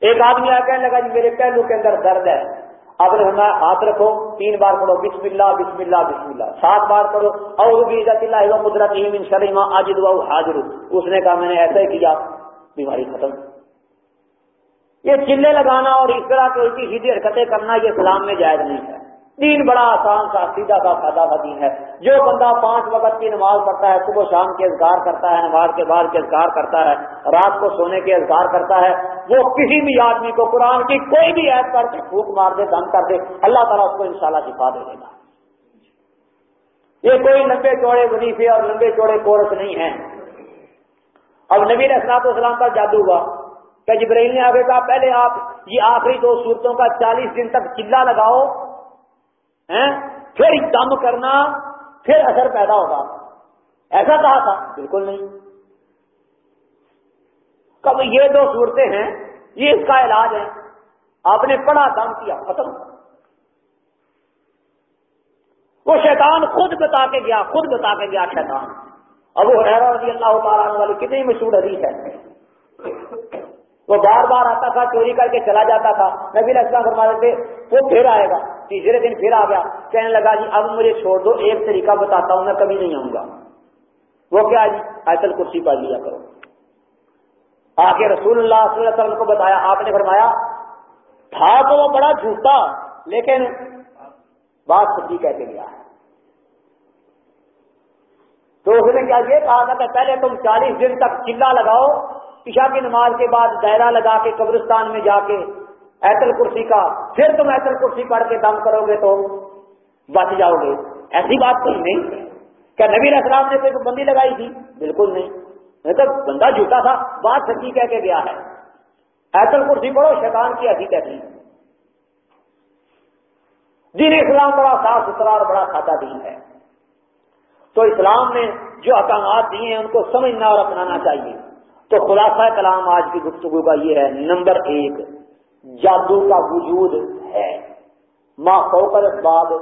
ایک آدمی آ کہنے لگا جی میرے پہلو کے اندر درد ہے۔ آپ ہمیں ہاتھ رکھو، تین بار پڑھو، بسم اللہ بسم اللہ بسم اللہ۔ سات بار پڑھو اور بھی عزت اللہ قدرت شریما آج دعا حاضر اس نے کہا، میں نے ایسا ہی کیا، بیماری ختم۔ یہ چلے لگانا اور اس طرح کی الٹی سیدھی حرکتیں کرنا یہ اسلام میں جائز نہیں ہے۔ دین بڑا آسان سا، سیدھا سا، سادہ کا دین ہے۔ جو بندہ پانچ وقت کی نماز پڑھتا ہے، صبح شام کے اذکار کرتا ہے، نماز کے بعد کے اذکار کرتا ہے، رات کو سونے کے اذکار کرتا ہے، وہ کسی بھی آدمی کو قرآن کی کوئی بھی ایپ کر کے پھوک مار دے، دم کر دے، اللہ تعالیٰ اس کو انشاءاللہ شفا دے دے گا۔ یہ کوئی لمبے چوڑے وظیفے اور لمبے چوڑے کورس نہیں ہیں۔ اب نبی اسلام اسلام پر جادو ہوا۔ کہ جبرائیل نے آگے کہا، پہلے آپ یہ آخری دو صورتوں کا چالیس دن تک چلا لگاؤ پھر دم کرنا پھر اثر پیدا ہوگا۔ ایسا کہا تھا؟ بالکل نہیں۔ کب یہ دو صورتیں ہیں، یہ اس کا علاج ہے۔ آپ نے پڑھا، دم کیا، ختم۔ وہ شیطان خود بتا کے گیا، خود بتا کے گیا شیطان۔ اب وہ رضی اللہ تعالیٰ والی کتنی مشہور حدیث ہے۔ وہ بار بار آتا تھا، چوری کر کے چلا جاتا تھا۔ نبی السلام فرما دیتے وہ پھر آئے گا۔ تیسرے دن پھر آ گیا، کہنے لگا جی اب مجھے چھوڑ دو، ایک طریقہ بتاتا ہوں، میں کبھی نہیں آؤں گا۔ وہ کیا جی؟ ایسل کرسی پڑھ لیا کرو۔ آ کے رسول اللہ صلی اللہ علیہ وسلم کو بتایا، آپ نے فرمایا، تھا تو وہ بڑا جھوٹا، لیکن بات سچی کہہ کے گیا ہے۔ تو اس نے کیا، یہ کہا تھا کہ پہلے تم چالیس دن تک چلا لگاؤ، عشاء کی نماز کے بعد دائرہ لگا کے قبرستان میں جا کے ایتل کرسی کا، پھر تم ایتل کرسی پڑھ کے دم کرو گے تو بچ جاؤ گے۔ ایسی بات کوئی نہیں۔ کیا نبی اسلام نے کوئی بندی لگائی تھی؟ بالکل نہیں۔ تو بندہ جھوٹا تھا، بات سچی کہہ کے گیا ہے۔ ایتل کرسی پڑھو، شیطان کی ایسی کہتی دین اسلام بڑا صاف ستھرا اور بڑا سادہ دین ہے۔ تو اسلام نے جو احکامات دیے ہیں، ان کو سمجھنا اور اپنانا چاہیے۔ تو خلاصہ کلام آج کی گفتگو کا یہ ہے، نمبر ایک۔ جادو کا وجود ہے۔ ماں فوکر اسباب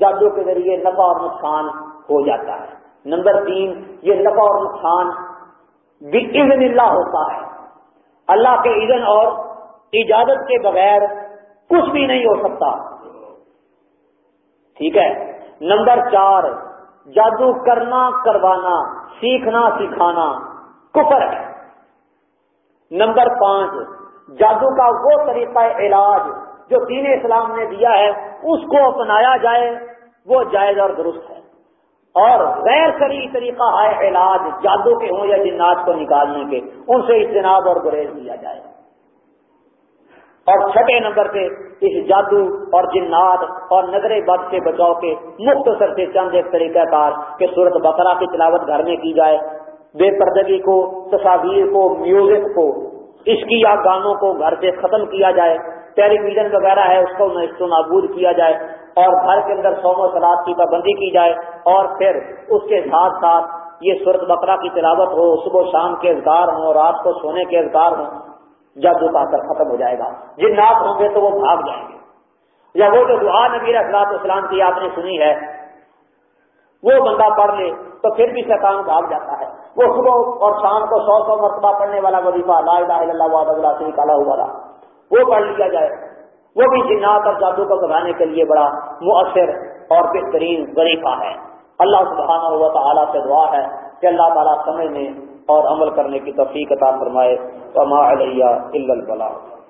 جادو کے ذریعے نفع اور نقصان ہو جاتا ہے۔ نمبر تین، یہ نفع اور نقصان بھی اذن اللہ ہوتا ہے۔ اللہ کے اذن اور اجازت کے بغیر کچھ بھی نہیں ہو سکتا۔ ٹھیک ہے۔ نمبر چار، جادو کرنا، کروانا، سیکھنا، سکھانا کفر ہے۔ نمبر پانچ جادو کا وہ طریقہ علاج جو دین اسلام نے دیا ہے، اس کو اپنایا جائے، وہ جائز اور درست ہے۔ اور غیر سری طریقہ ہے علاج جادو کے ہوں یا جنات کو نکالنے کے، ان سے اجتناب اور گریز دیا جائے۔ اور چھٹے نمبر پہ، اس جادو اور جنات اور نظر بد سے بچاؤ کے مختصر سے چند ایک طریقہ کار کہ صورت بقرہ کی تلاوت گھر میں کی جائے۔ بے پردگی کو، تصاویر کو، میوزک کو عشقی یا گانوں کو گھر سے ختم کیا جائے ٹیلی ویژن وغیرہ ہے، اس کو نشت و نابود کیا جائے اور گھر کے اندر سوم و سلاد کی پابندی کی جائے اور پھر اس کے ساتھ ساتھ یہ سورت بکرا کی تلاوت ہو، صبح شام کے اذکار ہوں رات کو سونے کے اذکار ہوں، جب وہ کر ختم ہو جائے گا۔ جن ناک ہوں گے تو وہ بھاگ جائیں گے۔ یا وہ جو دعا نبیر اخلاق اسلام کی آپ نے سنی ہے وہ بندہ پڑھ لے تو پھر بھی شیطان بھاگ جاتا ہے۔ وہ صبح اور شام کو سو سو مرتبہ پڑھنے والا وظیفہ لا الہ الا اللہ وحد سے نکالا ہوا وہ پڑھ لیا جائے۔ وہ بھی جنات اور جادو کو بنانے کے لیے بڑا مؤثر اور بہترین وظیفہ ہے۔ اللہ سبحانہ ہوا تعالیٰ سے دعا ہے کہ اللہ تعالیٰ سمجھنے اور عمل کرنے کی توفیق عطا فرمائے۔ وما علیہ الا البلاغ۔